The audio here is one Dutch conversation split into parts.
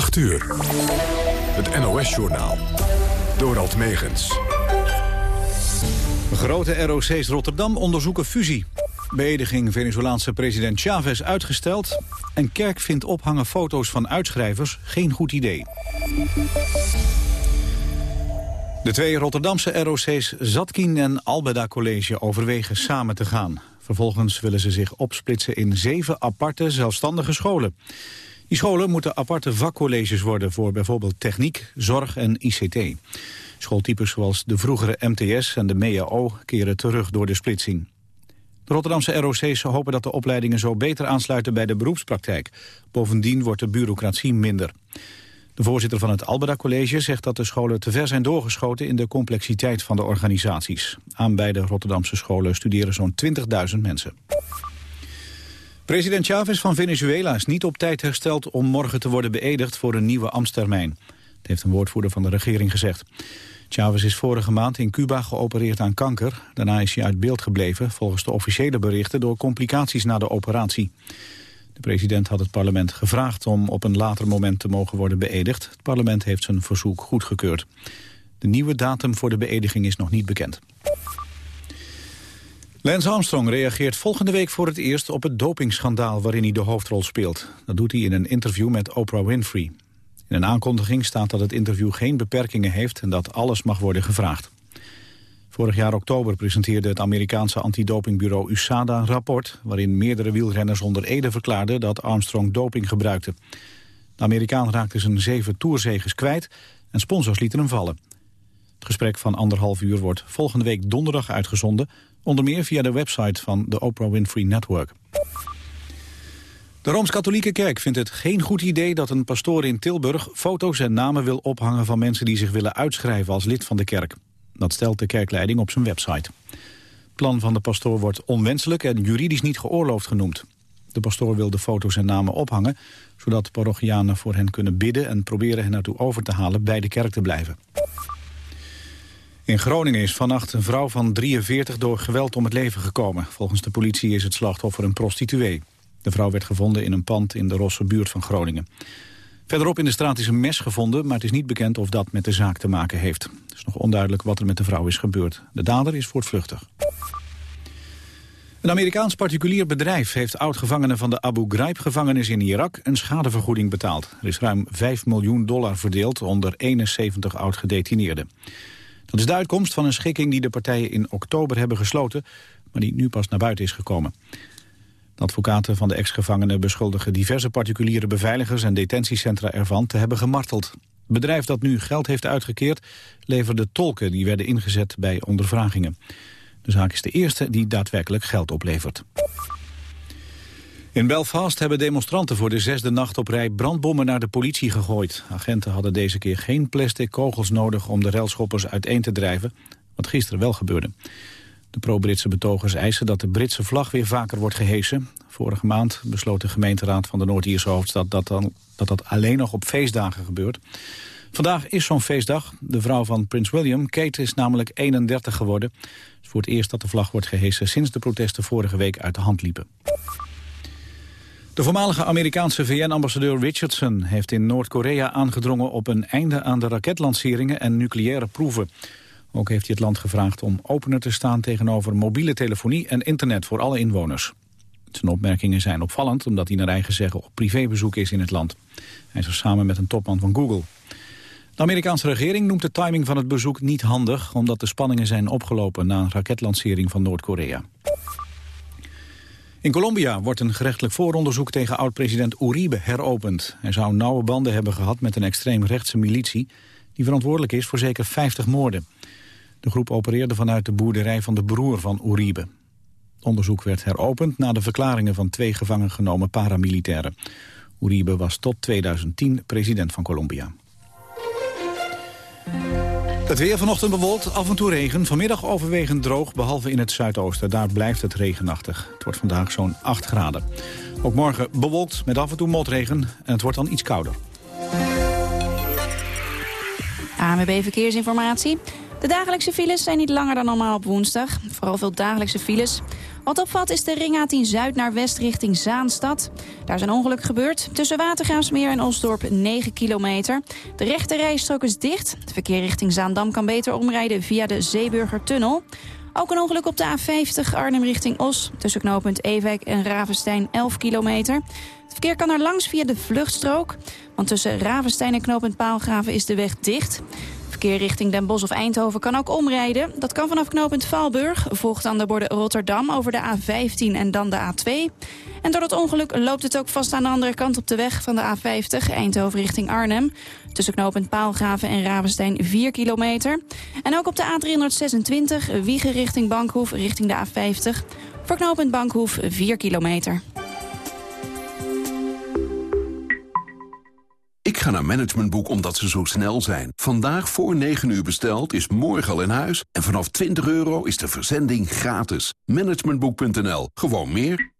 8 uur. Het NOS-journaal. Dorald Megens. Grote ROC's Rotterdam onderzoeken fusie. Beëdiging Venezolaanse president Chavez uitgesteld. En kerk vindt ophangen foto's van uitschrijvers geen goed idee. De twee Rotterdamse ROC's Zatkin en Albeda College overwegen samen te gaan. Vervolgens willen ze zich opsplitsen in zeven aparte zelfstandige scholen. Die scholen moeten aparte vakcolleges worden voor bijvoorbeeld techniek, zorg en ICT. Schooltypes zoals de vroegere MTS en de MEAO keren terug door de splitsing. De Rotterdamse ROC's hopen dat de opleidingen zo beter aansluiten bij de beroepspraktijk. Bovendien wordt de bureaucratie minder. De voorzitter van het Albeda College zegt dat de scholen te ver zijn doorgeschoten in de complexiteit van de organisaties. Aan beide Rotterdamse scholen studeren zo'n 20.000 mensen. President Chavez van Venezuela is niet op tijd hersteld om morgen te worden beëdigd voor een nieuwe ambtstermijn. Dat heeft een woordvoerder van de regering gezegd. Chavez is vorige maand in Cuba geopereerd aan kanker. Daarna is hij uit beeld gebleven, volgens de officiële berichten, door complicaties na de operatie. De president had het parlement gevraagd om op een later moment te mogen worden beëdigd. Het parlement heeft zijn verzoek goedgekeurd. De nieuwe datum voor de beëdiging is nog niet bekend. Lance Armstrong reageert volgende week voor het eerst op het dopingschandaal waarin hij de hoofdrol speelt. Dat doet hij in een interview met Oprah Winfrey. In een aankondiging staat dat het interview geen beperkingen heeft en dat alles mag worden gevraagd. Vorig jaar oktober presenteerde het Amerikaanse antidopingbureau USADA een rapport... waarin meerdere wielrenners onder Ede verklaarden dat Armstrong doping gebruikte. De Amerikaan raakte zijn zeven toerzegers kwijt en sponsors lieten hem vallen. Het gesprek van anderhalf uur wordt volgende week donderdag uitgezonden... onder meer via de website van de Oprah Winfrey Network. De Rooms-Katholieke Kerk vindt het geen goed idee dat een pastoor in Tilburg... foto's en namen wil ophangen van mensen die zich willen uitschrijven als lid van de kerk. Dat stelt de kerkleiding op zijn website. Het plan van de pastoor wordt onwenselijk en juridisch niet geoorloofd genoemd. De pastoor wil de foto's en namen ophangen... zodat parochianen voor hen kunnen bidden... en proberen hen naartoe over te halen bij de kerk te blijven. In Groningen is vannacht een vrouw van 43 door geweld om het leven gekomen. Volgens de politie is het slachtoffer een prostituee. De vrouw werd gevonden in een pand in de Rosse buurt van Groningen. Verderop in de straat is een mes gevonden, maar het is niet bekend of dat met de zaak te maken heeft. Het is nog onduidelijk wat er met de vrouw is gebeurd. De dader is voortvluchtig. Een Amerikaans particulier bedrijf heeft oud-gevangenen van de Abu Ghraib-gevangenis in Irak een schadevergoeding betaald. Er is ruim 5 miljoen dollar verdeeld onder 71 oud-gedetineerden. Dat is de uitkomst van een schikking die de partijen in oktober hebben gesloten, maar die nu pas naar buiten is gekomen. advocaten van de ex-gevangenen beschuldigen diverse particuliere beveiligers en detentiecentra ervan te hebben gemarteld. Het bedrijf dat nu geld heeft uitgekeerd leverde tolken die werden ingezet bij ondervragingen. De zaak is de eerste die daadwerkelijk geld oplevert. In Belfast hebben demonstranten voor de zesde nacht op rij brandbommen naar de politie gegooid. Agenten hadden deze keer geen plastic kogels nodig om de relschoppers uiteen te drijven, wat gisteren wel gebeurde. De pro-Britse betogers eisen dat de Britse vlag weer vaker wordt gehesen. Vorige maand besloot de gemeenteraad van de Noord-Ierse hoofdstad dat, dan, dat dat alleen nog op feestdagen gebeurt. Vandaag is zo'n feestdag. De vrouw van prins William, Kate, is namelijk 31 geworden. Het is voor het eerst dat de vlag wordt gehesen sinds de protesten vorige week uit de hand liepen. De voormalige Amerikaanse VN-ambassadeur Richardson heeft in Noord-Korea aangedrongen op een einde aan de raketlanceringen en nucleaire proeven. Ook heeft hij het land gevraagd om opener te staan tegenover mobiele telefonie en internet voor alle inwoners. Zijn opmerkingen zijn opvallend omdat hij naar eigen zeggen op privébezoek is in het land. Hij is samen met een topman van Google. De Amerikaanse regering noemt de timing van het bezoek niet handig... omdat de spanningen zijn opgelopen na een raketlancering van Noord-Korea. In Colombia wordt een gerechtelijk vooronderzoek tegen oud-president Uribe heropend. Hij zou nauwe banden hebben gehad met een extreemrechtse militie... die verantwoordelijk is voor zeker 50 moorden. De groep opereerde vanuit de boerderij van de broer van Uribe. Het onderzoek werd heropend na de verklaringen van twee gevangen genomen paramilitairen. Uribe was tot 2010 president van Colombia. Het weer vanochtend bewolkt, af en toe regen. Vanmiddag overwegend droog, behalve in het zuidoosten. Daar blijft het regenachtig. Het wordt vandaag zo'n 8 graden. Ook morgen bewolkt met af en toe motregen en het wordt dan iets kouder. AMB Verkeersinformatie. De dagelijkse files zijn niet langer dan normaal op woensdag. Vooral veel dagelijkse files. Wat opvalt is de ring A10 Zuid naar west richting Zaanstad. Daar is een ongeluk gebeurd. Tussen Watergraafsmeer en Osdorp 9 kilometer. De rechte rijstrook is dicht. Het verkeer richting Zaandam kan beter omrijden via de Zeeburgertunnel. Ook een ongeluk op de A50 Arnhem richting Os. Tussen knooppunt Ewijk en Ravenstein 11 kilometer. Het verkeer kan er langs via de vluchtstrook. Want tussen Ravenstein en knooppunt Paalgraven is de weg dicht. Verkeer richting Den Bosch of Eindhoven kan ook omrijden. Dat kan vanaf knooppunt Valburg, volgt aan de borden Rotterdam over de A15 en dan de A2. En door het ongeluk loopt het ook vast aan de andere kant op de weg van de A50, Eindhoven richting Arnhem. Tussen knooppunt Paalgraven en Ravenstein 4 kilometer. En ook op de A326, Wiegen richting Bankhoef richting de A50. Voor knooppunt Bankhoef 4 kilometer. Ga naar Managementboek omdat ze zo snel zijn. Vandaag voor 9 uur besteld is morgen al in huis. En vanaf 20 euro is de verzending gratis. Managementboek.nl. Gewoon meer.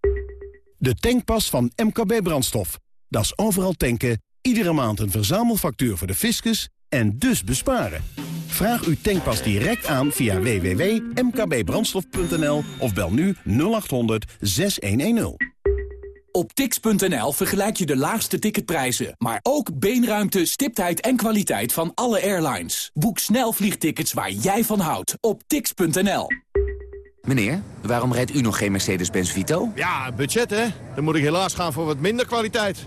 De tankpas van MKB Brandstof. Dat is overal tanken, iedere maand een verzamelfactuur voor de fiscus en dus besparen. Vraag uw tankpas direct aan via www.mkbbrandstof.nl of bel nu 0800 6110. Op tix.nl vergelijk je de laagste ticketprijzen, maar ook beenruimte, stiptheid en kwaliteit van alle airlines. Boek snel vliegtickets waar jij van houdt op tix.nl. Meneer, waarom rijdt u nog geen Mercedes-Benz Vito? Ja, budget hè. Dan moet ik helaas gaan voor wat minder kwaliteit.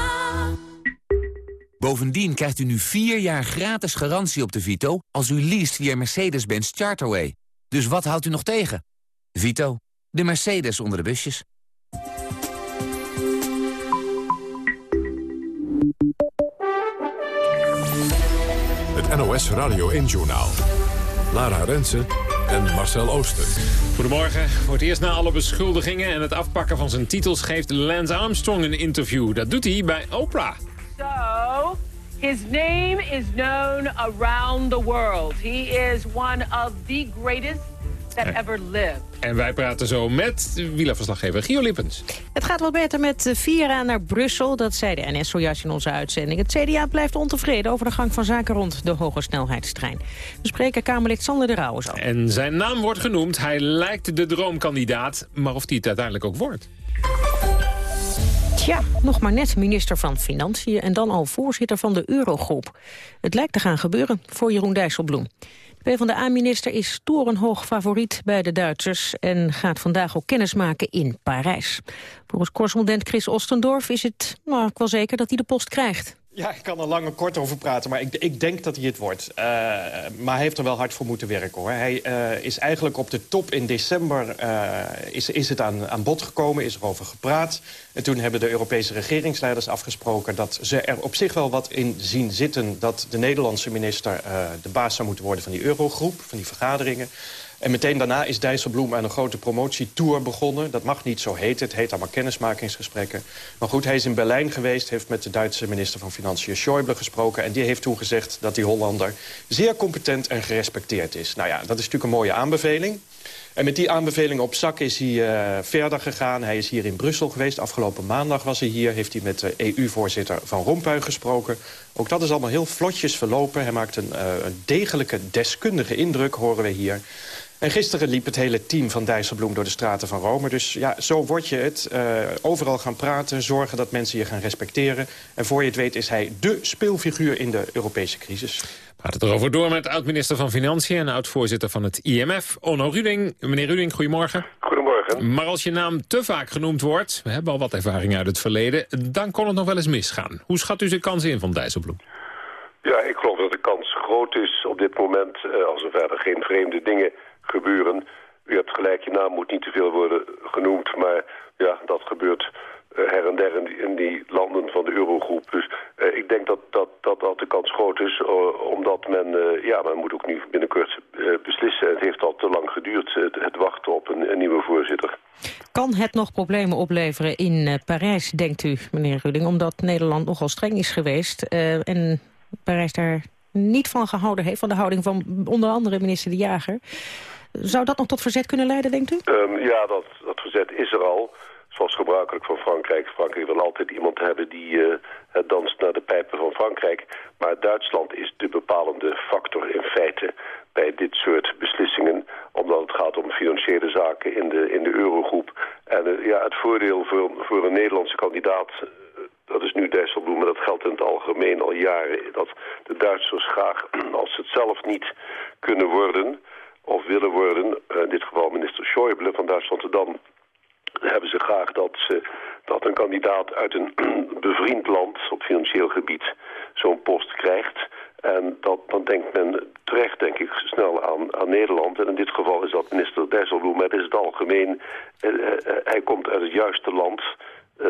Bovendien krijgt u nu 4 jaar gratis garantie op de Vito... als u leest via Mercedes-Benz Charterway. Dus wat houdt u nog tegen? Vito, de Mercedes onder de busjes. Het NOS Radio 1-journaal. Lara Rensen en Marcel Ooster. Goedemorgen. Voor het eerst na alle beschuldigingen en het afpakken van zijn titels... geeft Lance Armstrong een interview. Dat doet hij bij Oprah. His name is known around the world. He is one of the greatest that ever lived. En wij praten zo met wielerverslaggever Gio Lippens. Het gaat wat beter met Vira naar Brussel. Dat zei de NS zojuist in onze uitzending. Het CDA blijft ontevreden over de gang van zaken rond de hoge snelheidstrein. We spreken Kamerlid Sander de Rauwe zo. En zijn naam wordt genoemd. Hij lijkt de droomkandidaat. Maar of die het uiteindelijk ook wordt? Tja, nog maar net minister van Financiën en dan al voorzitter van de Eurogroep. Het lijkt te gaan gebeuren voor Jeroen Dijsselbloem. De PvdA-minister is torenhoog favoriet bij de Duitsers... en gaat vandaag ook kennismaken in Parijs. Volgens correspondent Chris Ostendorf is het nou, wel zeker dat hij de post krijgt. Ja, ik kan er lang en kort over praten, maar ik, ik denk dat hij het wordt. Uh, maar hij heeft er wel hard voor moeten werken, hoor. Hij uh, is eigenlijk op de top in december uh, is, is het aan, aan bod gekomen, is er over gepraat. En toen hebben de Europese regeringsleiders afgesproken... dat ze er op zich wel wat in zien zitten... dat de Nederlandse minister de baas zou moeten worden van die eurogroep, van die vergaderingen. En meteen daarna is Dijsselbloem aan een grote promotietour begonnen. Dat mag niet zo heten. Het heet allemaal kennismakingsgesprekken. Maar goed, hij is in Berlijn geweest. Heeft met de Duitse minister van Financiën Schäuble gesproken. En die heeft toen gezegd dat die Hollander zeer competent en gerespecteerd is. Nou ja, dat is natuurlijk een mooie aanbeveling. En met die aanbeveling op zak is hij uh, verder gegaan. Hij is hier in Brussel geweest. Afgelopen maandag was hij hier. Heeft hij met de EU-voorzitter Van Rompuy gesproken. Ook dat is allemaal heel vlotjes verlopen. Hij maakt een, uh, een degelijke deskundige indruk, horen we hier. En gisteren liep het hele team van Dijsselbloem door de straten van Rome. Dus ja, zo word je het. Uh, overal gaan praten, zorgen dat mensen je gaan respecteren. En voor je het weet is hij dé speelfiguur in de Europese crisis. We praten erover door met oud-minister van Financiën... en oud-voorzitter van het IMF, Onno Ruding. Meneer Ruding, goedemorgen. Goedemorgen. Goedemorgen. Maar als je naam te vaak genoemd wordt, we hebben al wat ervaring uit het verleden, dan kon het nog wel eens misgaan. Hoe schat u de kans in van Dijsselbloem? Ja, ik geloof dat de kans groot is op dit moment, eh, als er verder geen vreemde dingen gebeuren. U hebt gelijk, je naam moet niet te veel worden genoemd, maar ja, dat gebeurt eh, her en der in die, landen van de eurogroep. Dus uh, ik denk dat dat, dat, dat de kans groot is, uh, omdat men, ja, men moet ook nu binnenkort beslissen. Het heeft al te lang geduurd, het, het wachten op een, een, nieuwe voorzitter. Kan het nog problemen opleveren in Parijs, denkt u, meneer Ruding, omdat Nederland nogal streng is geweest en Parijs daar niet van gehouden heeft, van de houding van onder andere minister De Jager. Zou dat nog tot verzet kunnen leiden, denkt u? Um, ja, dat, dat verzet is er al zoals gebruikelijk van Frankrijk. Frankrijk wil altijd iemand hebben die uh, danst naar de pijpen van Frankrijk. Maar Duitsland is de bepalende factor in feite bij dit soort beslissingen. Omdat het gaat om financiële zaken in de, in de eurogroep. En uh, ja, het voordeel voor, voor een Nederlandse kandidaat... Uh, dat is nu Dijsselbloem, maar dat geldt in het algemeen al jaren... dat de Duitsers graag, als ze het zelf niet kunnen worden of willen worden... in dit geval minister Schäuble van Duitsland... dan hebben ze graag dat, ze, dat een kandidaat uit een bevriend land op financieel gebied zo'n post krijgt. En dat, dan denkt men terecht, denk ik, snel aan, aan Nederland. En in dit geval is dat minister Dijsselbloem. Maar is het algemeen, eh, eh, hij komt uit het juiste land, eh,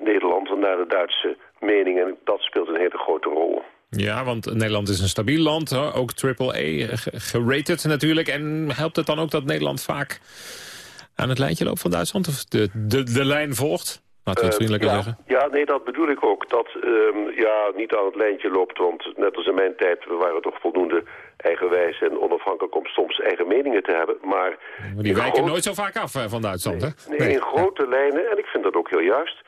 Nederland, naar de Duitse mening. En dat speelt een hele grote rol. Ja, want Nederland is een stabiel land, ook triple-A gerated natuurlijk. En helpt het dan ook dat Nederland vaak aan het lijntje loopt van Duitsland? Of de, de, de lijn volgt? Laten we het Uh, vriendelijker ja, zeggen. Ja, nee, dat bedoel ik ook. Dat um, ja, niet aan het lijntje loopt, want net als in mijn tijd... we waren toch voldoende eigenwijs en onafhankelijk om soms eigen meningen te hebben. Maar, maar die wijken nooit zo vaak af van Duitsland, nee, hè? Nee, in grote lijnen, en ik vind dat ook heel juist...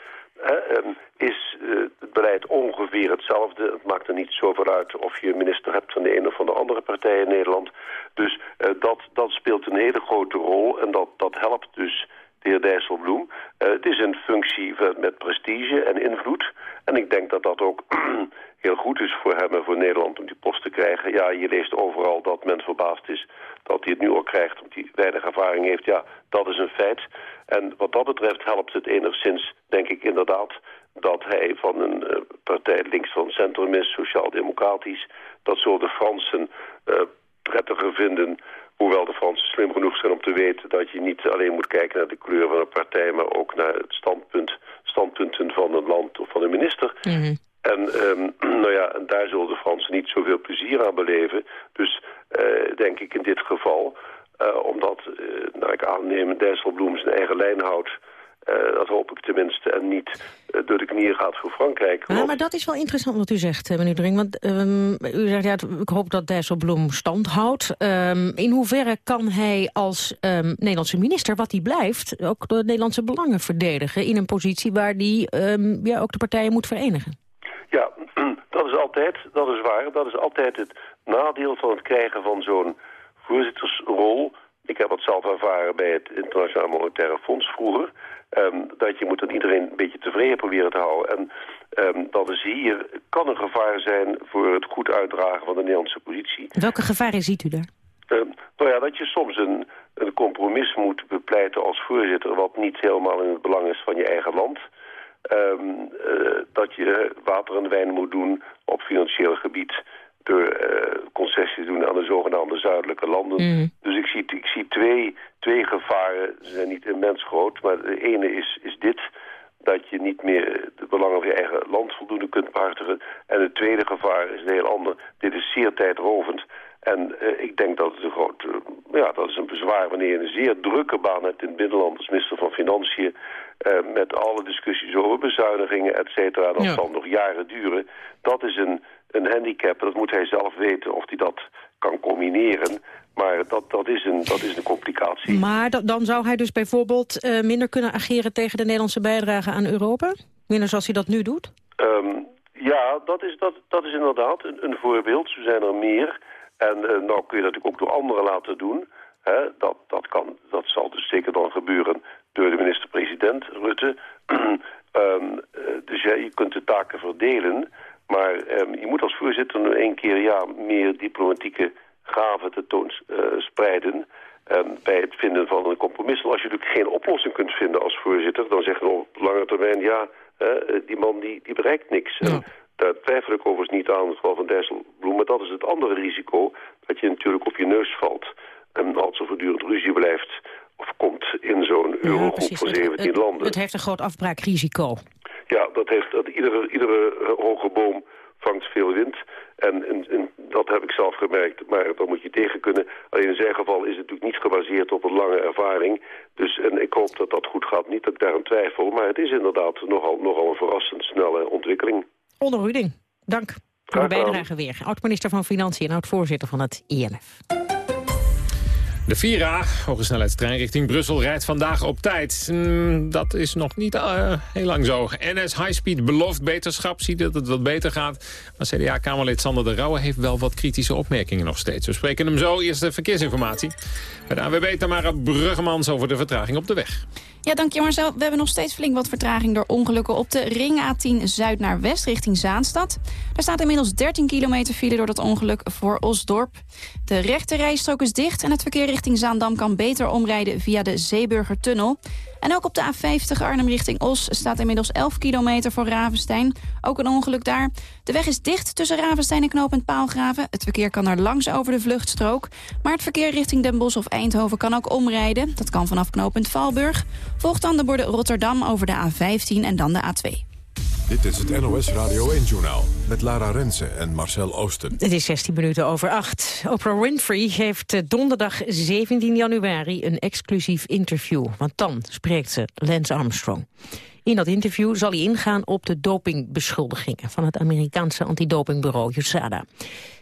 Um, is uh, het beleid ongeveer hetzelfde. Het maakt er niet zoveel uit of je minister hebt van de ene of van de andere partij in Nederland. Dus uh, dat, dat speelt een hele grote rol en dat, dat helpt dus de heer Dijsselbloem. Uh, het is een functie met prestige en invloed. En ik denk dat dat ook heel goed is voor hem en voor Nederland om die post te krijgen. Ja, je leest overal dat men verbaasd is dat hij het nu al krijgt, omdat hij weinig ervaring heeft. Ja, dat is een feit. En wat dat betreft helpt het enigszins, denk ik inderdaad, dat hij van een uh, partij links van centrum is, sociaal-democratisch. Dat zullen de Fransen uh, prettiger vinden, hoewel de Fransen slim genoeg zijn om te weten dat je niet alleen moet kijken naar de kleur van een partij, maar ook naar het standpunt, standpunten van een land of van een minister. -hmm. En, um, nou ja, en daar zullen de Fransen niet zoveel plezier aan beleven. Dus uh, denk ik in dit geval, uh, omdat, uh, naar ik aanneem, Dijsselbloem zijn eigen lijn houdt... Uh, dat hoop ik tenminste. En niet uh, door de knieën gaat voor Frankrijk. Ja, maar dat is wel interessant wat u zegt, meneer Dring. Want um, u zegt, ja, ik hoop dat Dijsselbloem stand houdt. Um, in hoeverre kan hij als um, Nederlandse minister, wat hij blijft... ook de Nederlandse belangen verdedigen... in een positie waar hij ja, ook de partijen moet verenigen? Dat is altijd, dat is waar. Dat is altijd het nadeel van het krijgen van zo'n voorzittersrol. Ik heb het zelf ervaren bij het Internationaal Monetaire Fonds vroeger. Um, dat je moet dan iedereen een beetje tevreden proberen te houden. En um, dat is hier, kan een gevaar zijn voor het goed uitdragen van de Nederlandse positie. Welke gevaren ziet u daar? Um, nou ja, dat je soms een, een compromis moet bepleiten als voorzitter... wat niet helemaal in het belang is van je eigen land. Uh, dat je water en wijn moet doen op financieel gebied door uh, concessies doen aan de zogenaamde zuidelijke landen. Mm. Dus ik zie, ik zie twee, twee gevaren, ze zijn niet immens groot, maar de ene is, is dit, dat je niet meer de belangen van je eigen land voldoende kunt behartigen. En het tweede gevaar is een heel ander, dit is zeer tijdrovend. En uh, ik denk dat het een groot, uh, ja, dat is een bezwaar wanneer je een zeer drukke baan hebt in het binnenland als minister van Financiën. Uh, met alle discussies over bezuinigingen, et cetera. Dat Ja. zal nog jaren duren. Dat is een, een handicap. Dat moet hij zelf weten of hij dat kan combineren. Maar dat, dat, is, een, dat is een complicatie. Maar da- dan zou hij dus bijvoorbeeld eh, minder kunnen ageren tegen de Nederlandse bijdrage aan Europa? Minder zoals hij dat nu doet? Um, ja, dat is, dat, dat is inderdaad een, een voorbeeld. Zo zijn er meer. En uh, nou kun je dat natuurlijk ook door anderen laten doen. Hè? Dat, dat, kan, dat zal dus zeker dan gebeuren door de minister-president Rutte. um, uh, dus ja, je kunt de taken verdelen. Maar um, je moet als voorzitter nu één keer ja, meer diplomatieke gaven tentoonspreiden. En bij het vinden van een compromis, als je natuurlijk geen oplossing kunt vinden als voorzitter, dan zeg je op lange termijn, ja, die man die, die bereikt niks. En daar twijfel ik overigens niet aan, het geval van Dijsselbloem. Maar dat is het andere risico, dat je natuurlijk op je neus valt. En als er voortdurend ruzie blijft, komt in zo'n eurogroep van 17 landen. Het heeft een groot afbraakrisico. Ja, dat heeft, dat iedere, iedere hoge boom vangt veel wind. En, en, dat heb ik zelf gemerkt, maar daar moet je tegen kunnen. Alleen in zijn geval is het natuurlijk niet gebaseerd op een lange ervaring. Dus en ik hoop dat dat goed gaat. Niet dat ik daar aan twijfel, maar het is inderdaad nogal, nogal een verrassend snelle ontwikkeling. Onder Ruding, dank voor de bijdrage weer. Oud-minister van Financiën en oud-voorzitter van het INF. De Vira, hoge snelheidstrein richting Brussel, rijdt vandaag op tijd. Mm, dat is nog niet uh, heel lang zo. NS Highspeed belooft beterschap, ziet dat het wat beter gaat. Maar CDA-Kamerlid Sander de Rauwe heeft wel wat kritische opmerkingen nog steeds. We spreken hem zo. Eerst de verkeersinformatie. Bij de AWB Tamara Bruggemans over de vertraging op de weg. Ja, dank je Marcel. We hebben nog steeds flink wat vertraging door ongelukken op de ring A10 Zuid naar West richting Zaanstad. Daar staat inmiddels 13 kilometer file door dat ongeluk voor Osdorp. De rechte rijstrook is dicht en het verkeer richting Zaandam kan beter omrijden via de Zeeburgertunnel. En ook op de A50 Arnhem richting Os staat inmiddels 11 kilometer voor Ravenstein. Ook een ongeluk daar. De weg is dicht tussen Ravenstein en knooppunt Paalgraven. Het verkeer kan er langs over de vluchtstrook. Maar het verkeer richting Den Bosch of Eindhoven kan ook omrijden. Dat kan vanaf knooppunt Valburg. Volgt dan de borden Rotterdam over de A15 en dan de A2. Dit is het NOS Radio 1-journaal met Lara Rensen en Marcel Oosten. Het is 16 minuten over 8. Oprah Winfrey heeft eh, donderdag 17 januari een exclusief interview. Want dan spreekt ze Lance Armstrong. In dat interview zal hij ingaan op de dopingbeschuldigingen... van het Amerikaanse antidopingbureau USADA.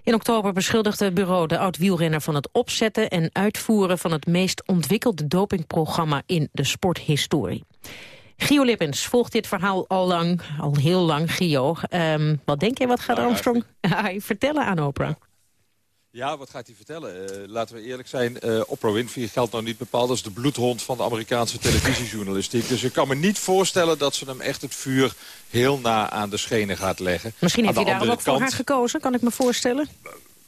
In oktober beschuldigde het bureau de oud-wielrenner van het opzetten... en uitvoeren van het meest ontwikkelde dopingprogramma in de sporthistorie. Gio Lippens volgt dit verhaal al lang, al heel lang, Gio. Um, wat denk je, wat gaat nou, Armstrong vertellen aan Oprah? Ja, wat gaat hij vertellen? Uh, laten we eerlijk zijn, uh, Oprah Winfrey geldt nou niet bepaald als de bloedhond van de Amerikaanse televisiejournalistiek. Dus ik kan me niet voorstellen dat ze hem echt het vuur heel na aan de schenen gaat leggen. Misschien heeft hij daarom ook voor haar gekozen, kan ik me voorstellen.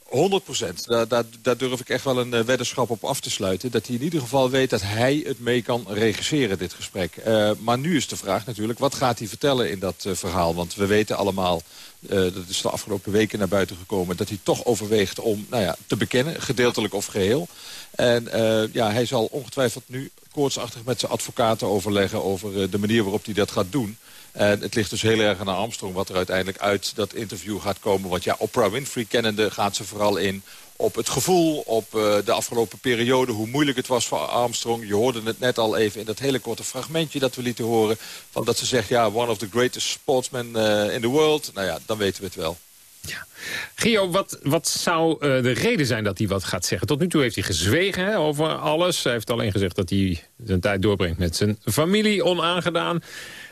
100 procent. Daar, daar, durf ik echt wel een uh, weddenschap op af te sluiten. Dat hij in ieder geval weet dat hij het mee kan regisseren, dit gesprek. Uh, maar nu is de vraag natuurlijk, wat gaat hij vertellen in dat uh, verhaal? Want we weten allemaal, dat is de afgelopen weken naar buiten gekomen... dat hij toch overweegt om nou ja, te bekennen, gedeeltelijk of geheel. En ja, hij zal ongetwijfeld nu koortsachtig met zijn advocaten overleggen... over de manier waarop hij dat gaat doen. En het ligt dus heel erg aan Armstrong wat er uiteindelijk uit dat interview gaat komen. Want ja, Oprah Winfrey kennende gaat ze vooral in op het gevoel, op uh, de afgelopen periode, hoe moeilijk het was voor Armstrong. Je hoorde het net al even in dat hele korte fragmentje dat we lieten horen. Van dat ze zegt, ja, one of the greatest sportsmen uh, in the world. Nou ja, dan weten we het wel. Ja. Gio, wat, wat zou uh, de reden zijn dat hij wat gaat zeggen? Tot nu toe heeft hij gezwegen hè, over alles. Hij heeft alleen gezegd dat hij zijn tijd doorbrengt met zijn familie, onaangedaan.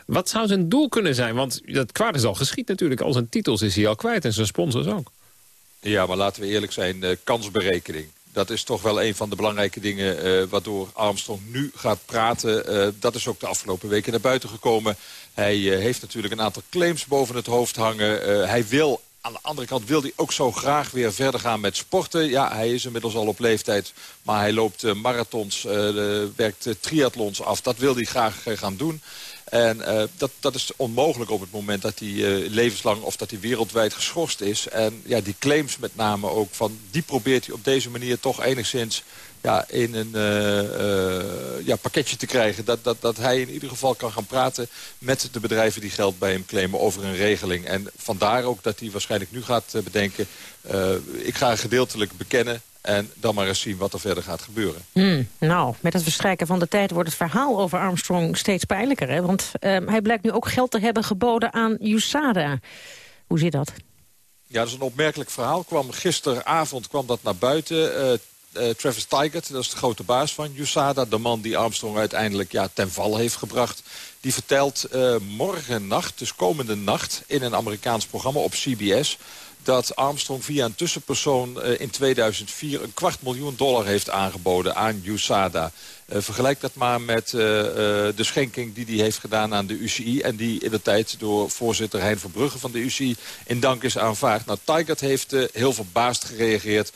Wat zou zijn doel kunnen zijn? Want dat kwaad is al geschied natuurlijk. Al zijn titels is hij al kwijt en zijn sponsors ook. Ja, maar laten we eerlijk zijn. Kansberekening. Dat is toch wel een van de belangrijke dingen uh, waardoor Armstrong nu gaat praten. Uh, dat is ook de afgelopen weken naar buiten gekomen. Hij heeft natuurlijk een aantal claims boven het hoofd hangen. hij wil aan de andere kant wil hij ook zo graag weer verder gaan met sporten. Ja, hij is inmiddels al op leeftijd, maar hij loopt marathons, werkt triathlons af. Dat wil hij graag gaan doen. En uh, dat, dat is onmogelijk op het moment dat hij uh, levenslang of dat hij wereldwijd geschorst is. En ja, die claims met name ook van, die probeert hij op deze manier toch enigszins ja, in een uh, ja, pakketje te krijgen. Dat, dat, dat hij in ieder geval kan gaan praten met de bedrijven die geld bij hem claimen over een regeling. En vandaar ook dat hij waarschijnlijk nu gaat bedenken... ik ga gedeeltelijk bekennen en dan maar eens zien wat er verder gaat gebeuren. Hmm, nou, met het verstrijken van de tijd wordt het verhaal over Armstrong steeds pijnlijker. Hè? Want uh, hij blijkt nu ook geld te hebben geboden aan USADA. Hoe zit dat? Ja, dat is een opmerkelijk verhaal. Kwam, gisteravond kwam dat naar buiten. Uh, uh, Travis Tygert, dat is de grote baas van USADA. De man die Armstrong uiteindelijk ja, ten val heeft gebracht. Die vertelt uh, morgen nacht, dus komende nacht... in een Amerikaans programma op CBS dat Armstrong via een tussenpersoon uh, in 2004 een kwart miljoen dollar heeft aangeboden aan USADA. Uh, vergelijk dat maar met uh, de schenking die hij heeft gedaan aan de UCI... en die in de tijd door voorzitter Hein Verbrugge van de UCI in dank is aanvaard. Nou, Tigert heeft heel verbaasd gereageerd.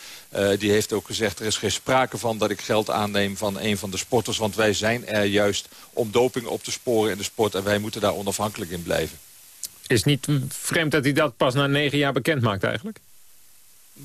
die heeft ook gezegd, er is geen sprake van dat ik geld aanneem van een van de sporters... want wij zijn er juist om doping op te sporen in de sport... en wij moeten daar onafhankelijk in blijven. Is niet vreemd dat hij dat pas na negen jaar bekend maakt eigenlijk?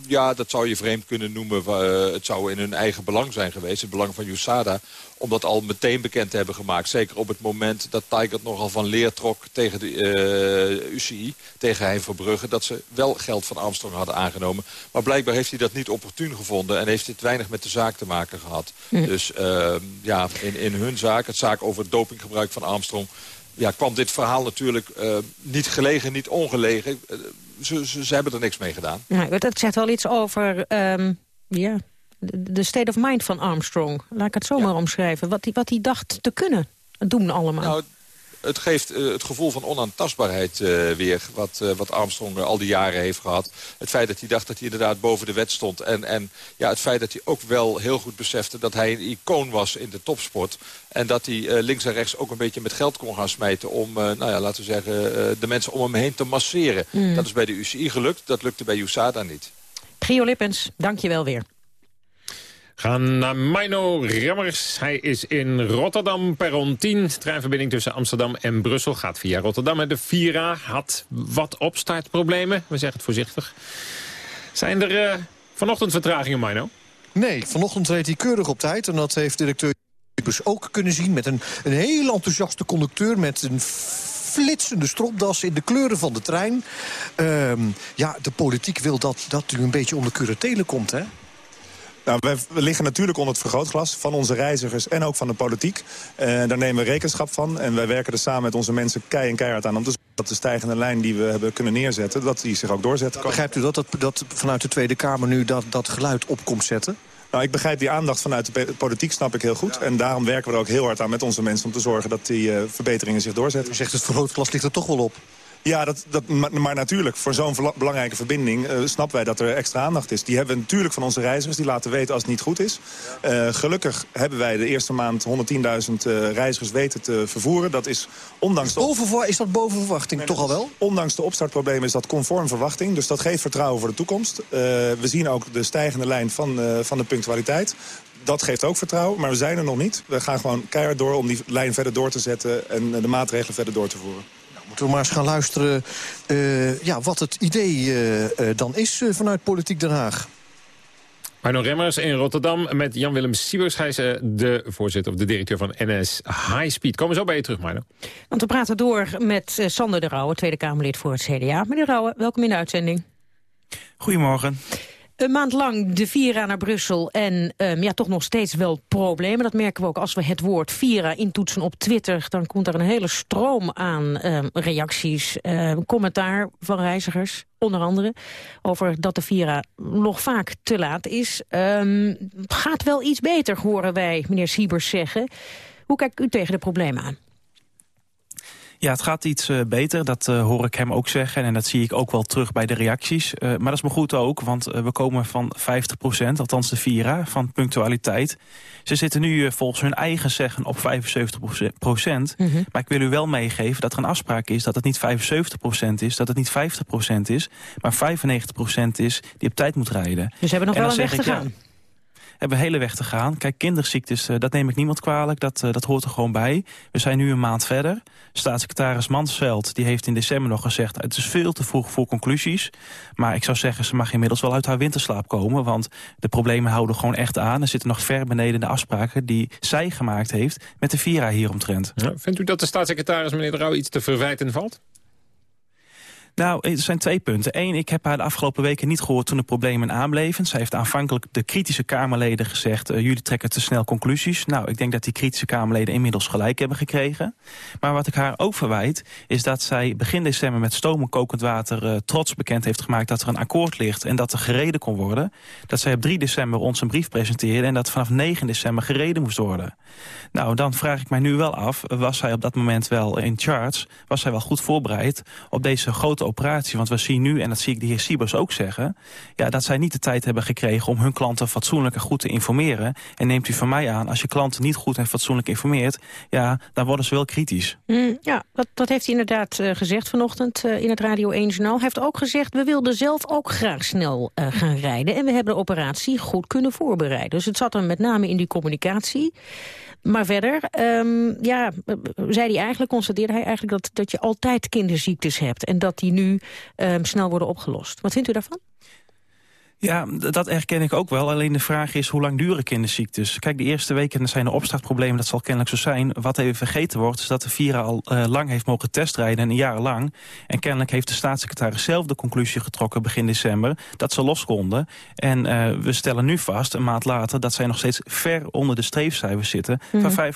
Ja, dat zou je vreemd kunnen noemen. Uh, het zou in hun eigen belang zijn geweest, het belang van USADA... om dat al meteen bekend te hebben gemaakt. Zeker op het moment dat Tiger nogal van leer trok tegen de uh, UCI... tegen Hein Verbrugge, dat ze wel geld van Armstrong hadden aangenomen. Maar blijkbaar heeft hij dat niet opportun gevonden... en heeft dit weinig met de zaak te maken gehad. Dus uh, ja, in, in hun zaak, het zaak over het dopinggebruik van Armstrong ja, kwam dit verhaal natuurlijk uh, niet gelegen, niet ongelegen. Uh, ze, ze, ze, hebben er niks mee gedaan. Nou, dat zegt wel iets over um, ja, de state of mind van Armstrong. Laat ik het zo ja. maar omschrijven. Wat hij wat dacht te kunnen doen allemaal. Nou, het geeft uh, het gevoel van onaantastbaarheid uh, weer... wat, uh, wat Armstrong al die jaren heeft gehad. Het feit dat hij dacht dat hij inderdaad boven de wet stond. En, en ja, het feit dat hij ook wel heel goed besefte... dat hij een icoon was in de topsport. En dat hij links en rechts ook een beetje met geld kon gaan smijten... om, nou ja, laten we zeggen, de mensen om hem heen te masseren. Mm. Dat is bij de UCI gelukt, dat lukte bij USADA niet. Gio Lippens, dank je wel weer gaan naar Mino Remmers. Hij is in Rotterdam, perron 10. Treinverbinding tussen Amsterdam en Brussel gaat via Rotterdam. De Vira had wat opstartproblemen. We zeggen het voorzichtig. Zijn er uh, vanochtend vertragingen, Mino? Nee, vanochtend reed hij keurig op tijd. En dat heeft directeur ook kunnen zien met een, een heel enthousiaste conducteur... met een flitsende stropdas in de kleuren van de trein. Uh, ja, de politiek wil dat, dat u een beetje onder curatelen komt, hè? Nou, we liggen natuurlijk onder het vergrootglas van onze reizigers en ook van de politiek. Uh, daar nemen we rekenschap van. En wij werken er samen met onze mensen kei en keihard aan... om te zorgen dat de stijgende lijn die we hebben kunnen neerzetten... dat die zich ook doorzet. Begrijpt u dat, dat, dat vanuit de Tweede Kamer nu dat, dat geluid op komt zetten? Nou, ik begrijp die aandacht vanuit de politiek, snap ik heel goed. En daarom werken we er ook heel hard aan met onze mensen... om te zorgen dat die uh, verbeteringen zich doorzetten. U zegt het vergrootglas ligt er toch wel op? Ja, dat, dat, maar natuurlijk, voor zo'n belangrijke verbinding uh, snappen wij dat er extra aandacht is. Die hebben we natuurlijk van onze reizigers, die laten weten als het niet goed is. Uh, gelukkig hebben wij de eerste maand 110.000 uh, reizigers weten te vervoeren. Dat is ondanks... De boven, is dat boven verwachting toch al wel? Ondanks de opstartproblemen is dat conform verwachting. Dus dat geeft vertrouwen voor de toekomst. We zien ook de stijgende lijn van, van de punctualiteit dat geeft ook vertrouwen, maar we zijn er nog niet. We gaan gewoon keihard door om die lijn verder door te zetten... en de maatregelen verder door te voeren. Moeten we maar eens gaan luisteren uh, ja, wat het idee uh, uh, dan is vanuit Politiek Den Haag. Marno Remmers in Rotterdam met Jan-Willem Siebers. Hij is de voorzitter of de directeur van NS High Speed. Komen we zo bij je terug, Marno. Want we praten door met Sander de Rauwe, Tweede Kamerlid voor het CDA. Meneer Rauwe, welkom in de uitzending. Goedemorgen. Een maand lang de Vira naar Brussel en um, ja, toch nog steeds wel problemen. Dat merken we ook als we het woord Vira intoetsen op Twitter. Dan komt er een hele stroom aan um, reacties, um, commentaar van reizigers. Onder andere over dat de Vira nog vaak te laat is. gaat wel iets beter, horen wij meneer Siebers zeggen. Hoe kijkt u tegen de problemen aan? Ja, het gaat iets uh, beter. Dat uh, hoor ik hem ook zeggen. En dat zie ik ook wel terug bij de reacties. Uh, maar dat is maar goed ook, want we komen van 50%, althans de Vira, van punctualiteit. Ze zitten nu volgens hun eigen zeggen op 75%. Mm -hmm. Maar ik wil u wel meegeven dat er een afspraak is dat het niet 75% is, dat het niet 50% is, maar 95% is die op tijd moet rijden. Dus ze hebben nog wel een weg te gaan. Ja, hebben we hele weg te gaan. Kijk, kinderziektes, uh, dat neem ik niemand kwalijk. Dat, uh, dat hoort er gewoon bij. We zijn nu een maand verder. Staatssecretaris Mansveld die heeft in december nog gezegd... het is veel te vroeg voor conclusies. Maar ik zou zeggen, ze mag inmiddels wel uit haar winterslaap komen. Want de problemen houden gewoon echt aan. Er zitten nog ver beneden de afspraken die zij gemaakt heeft... met de Vira hieromtrent. Ja, vindt u dat de staatssecretaris, meneer Rauw, iets te verwijten valt? Nou, er zijn twee punten. Eén, ik heb haar de afgelopen weken niet gehoord toen de problemen aanbleven. Zij heeft aanvankelijk de kritische Kamerleden gezegd... Uh, jullie trekken te snel conclusies. Nou, ik denk dat die kritische Kamerleden inmiddels gelijk hebben gekregen. Maar wat ik haar ook verwijt, is dat zij begin december... met stomen kokend water uh, trots bekend heeft gemaakt... dat er een akkoord ligt en dat er gereden kon worden. Dat zij op 3 december ons een brief presenteerde... en dat vanaf 9 december gereden moest worden. Nou, dan vraag ik mij nu wel af, was zij op dat moment wel in charge? Was zij wel goed voorbereid op deze grote operatie. Want we zien nu, en dat zie ik de heer Siebers ook zeggen... Ja, dat zij niet de tijd hebben gekregen om hun klanten fatsoenlijk en goed te informeren. En neemt u van mij aan, als je klanten niet goed en fatsoenlijk informeert... ja, dan worden ze wel kritisch. Mm, ja, dat, dat heeft hij inderdaad uh, gezegd vanochtend uh, in het Radio 1 Journaal. Hij heeft ook gezegd, we wilden zelf ook graag snel uh, gaan rijden. En we hebben de operatie goed kunnen voorbereiden. Dus het zat hem met name in die communicatie. Maar verder, um, ja, zei hij eigenlijk, constateerde hij eigenlijk dat, dat je altijd kinderziektes hebt. En dat die nu um, snel worden opgelost. Wat vindt u daarvan? Ja, dat herken ik ook wel. Alleen de vraag is, hoe lang duren kinderziektes? Kijk, de eerste weken zijn er opstartproblemen, dat zal kennelijk zo zijn. Wat even vergeten wordt, is dat de Vira al uh, lang heeft mogen testrijden, en jarenlang. En kennelijk heeft de staatssecretaris zelf de conclusie getrokken begin december, dat ze los konden. En uh, we stellen nu vast, een maand later, dat zij nog steeds ver onder de streefcijfers zitten mm -hmm. van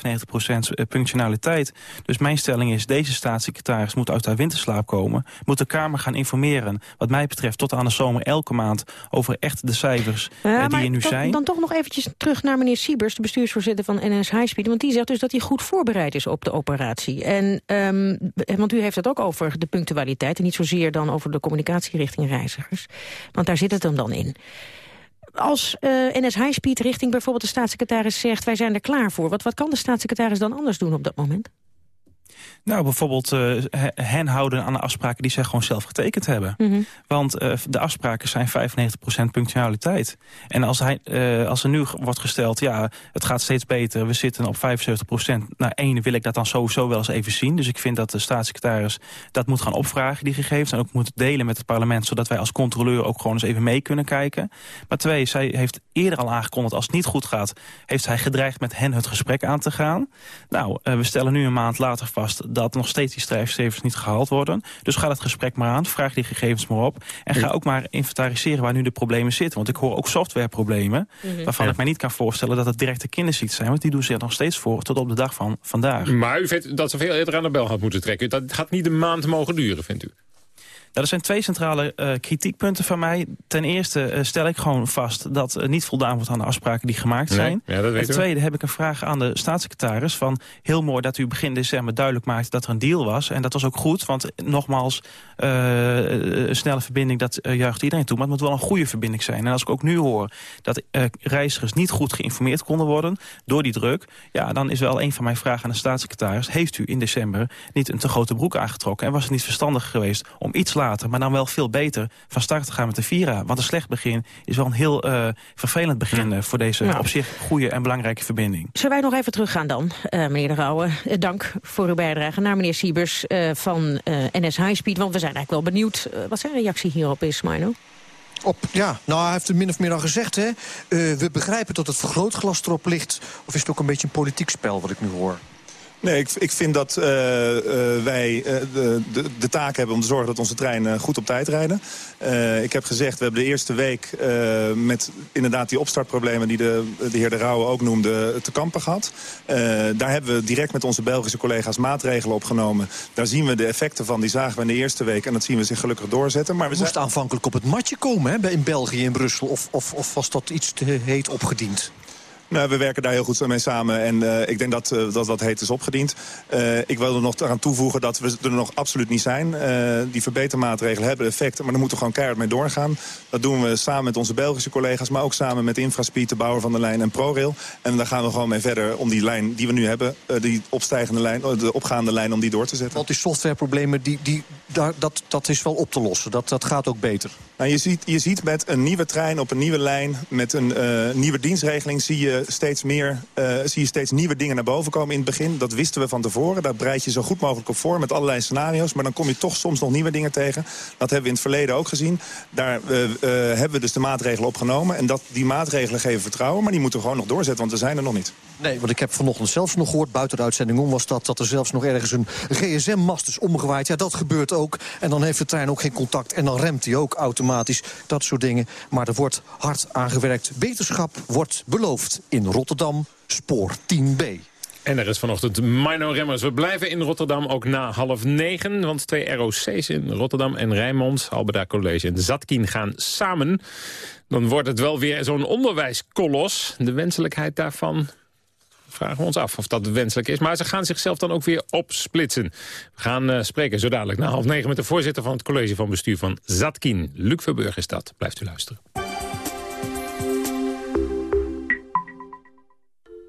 95% punctionaliteit. Dus mijn stelling is, deze staatssecretaris moet uit haar winterslaap komen, moet de Kamer gaan informeren, wat mij betreft tot aan de zomer elke maand, over echt de cijfers ja, die er nu dan, zijn. Dan toch nog eventjes terug naar meneer Siebers, de bestuursvoorzitter van NS Highspeed. Want die zegt dus dat hij goed voorbereid is op de operatie. En, um, want u heeft het ook over de punctualiteit en niet zozeer dan over de communicatie richting reizigers. Want daar zit het hem dan in. Als uh, NS Highspeed richting bijvoorbeeld de staatssecretaris zegt... wij zijn er klaar voor, wat, wat kan de staatssecretaris dan anders doen op dat moment? Nou, bijvoorbeeld uh, hen houden aan de afspraken die zij gewoon zelf getekend hebben. Mm -hmm. Want uh, de afspraken zijn 95% punctualiteit. En als, hij, uh, als er nu wordt gesteld, ja, het gaat steeds beter, we zitten op 75%. Nou, één wil ik dat dan sowieso wel eens even zien. Dus ik vind dat de staatssecretaris dat moet gaan opvragen, die gegevens. En ook moet delen met het parlement, zodat wij als controleur ook gewoon eens even mee kunnen kijken. Maar twee, zij heeft eerder al aangekondigd, als het niet goed gaat, heeft zij gedreigd met hen het gesprek aan te gaan. Nou, we stellen nu een maand later vast dat nog steeds die strijfstevens niet gehaald worden. Dus ga het gesprek maar aan, vraag die gegevens maar op... en ga ook maar inventariseren waar nu de problemen zitten. Want ik hoor ook softwareproblemen... Mm -hmm. waarvan ja. ik mij niet kan voorstellen dat het directe kinderziekten zijn... want die doen zich nog steeds voor tot op de dag van vandaag. Maar u vindt dat ze veel eerder aan de bel had moeten trekken. Dat gaat niet een maand mogen duren, vindt u? Nou, er zijn twee centrale uh, kritiekpunten van mij. Ten eerste uh, stel ik gewoon vast dat uh, niet voldaan wordt aan de afspraken die gemaakt zijn. Ja, Ten tweede heb ik een vraag aan de staatssecretaris van heel mooi dat u begin december duidelijk maakte dat er een deal was. En dat was ook goed, want nogmaals, een snelle verbinding dat juicht iedereen toe. Maar het moet wel een goede verbinding zijn. En als ik ook nu hoor dat reizigers niet goed geïnformeerd konden worden door die druk, ja, dan is wel een van mijn vragen aan de staatssecretaris. Heeft u in december niet een te grote broek aangetrokken? En was het niet verstandig geweest om iets later, maar dan wel veel beter van start te gaan met de Vira. Want een slecht begin is wel een heel uh, vervelend begin uh, voor deze op zich goede en belangrijke verbinding. Zullen wij nog even teruggaan dan, uh, meneer De Rauwe. dank voor uw bijdrage naar meneer Siebers van NS Highspeed. Want we zijn eigenlijk wel benieuwd wat zijn reactie hierop is, Mino. Op, ja, nou, hij heeft het min of meer al gezegd, hè. we begrijpen dat het vergrootglas erop ligt. Of is het ook een beetje een politiek spel wat ik nu hoor? Nee, ik, ik vind dat uh, uh, wij uh, de, de, de, taak hebben om te zorgen dat onze treinen goed op tijd rijden. ik heb gezegd, we hebben de eerste week met inderdaad die opstartproblemen... die de, de heer De Rauwe ook noemde, te kampen gehad. daar hebben we direct met onze Belgische collega's maatregelen opgenomen. Daar zien we de effecten van, die zagen we in de eerste week... en dat zien we zich gelukkig doorzetten. Maar we moest aanvankelijk op het matje komen hè, in België en Brussel... Of, of, of was dat iets te heet opgediend? Nou, we werken daar heel goed mee samen en uh, ik denk dat, uh, dat dat heet is opgediend. Uh, ik wil er nog aan toevoegen dat we er nog absoluut niet zijn. die verbetermaatregelen hebben effect, maar daar moeten we gewoon keihard mee doorgaan. Dat doen we samen met onze Belgische collega's, maar ook samen met Infraspeed, de bouwer van de lijn en ProRail. En daar gaan we gewoon mee verder om die lijn die we nu hebben, die opstijgende lijn, de opgaande lijn, om die door te zetten. Want die softwareproblemen, die, die, daar, dat, dat is wel op te lossen. Dat, dat gaat ook beter. Nou, je, ziet, je ziet met een nieuwe trein op een nieuwe lijn, met een nieuwe dienstregeling, zie je steeds meer, uh, zie je steeds nieuwe dingen naar boven komen in het begin. Dat wisten we van tevoren. Daar bereid je zo goed mogelijk op voor met allerlei scenario's. Maar dan kom je toch soms nog nieuwe dingen tegen. Dat hebben we in het verleden ook gezien. Daar uh, hebben we dus de maatregelen opgenomen. En dat, die maatregelen geven vertrouwen. Maar die moeten we gewoon nog doorzetten, want we zijn er nog niet. Nee, want ik heb vanochtend zelfs nog gehoord, buiten de uitzending om... was dat, dat er zelfs nog ergens een gsm-mast is omgewaaid. Ja, dat gebeurt ook. En dan heeft de trein ook geen contact. En dan remt hij ook automatisch. Dat soort dingen. Maar er wordt hard aangewerkt. Beterschap wordt beloofd in Rotterdam, spoor 10b. En er is vanochtend Mino Remmers. We blijven in Rotterdam ook na half negen. Want twee ROC's in Rotterdam en Rijnmond, Albeda College en Zatkin gaan samen. Dan wordt het wel weer zo'n onderwijskolos. De wenselijkheid daarvan vragen we ons af of dat wenselijk is. Maar ze gaan zichzelf dan ook weer opsplitsen. We gaan uh, spreken zo dadelijk na half negen met de voorzitter van het college van bestuur van Zatkin. Luc Verburg is dat. Blijft u luisteren.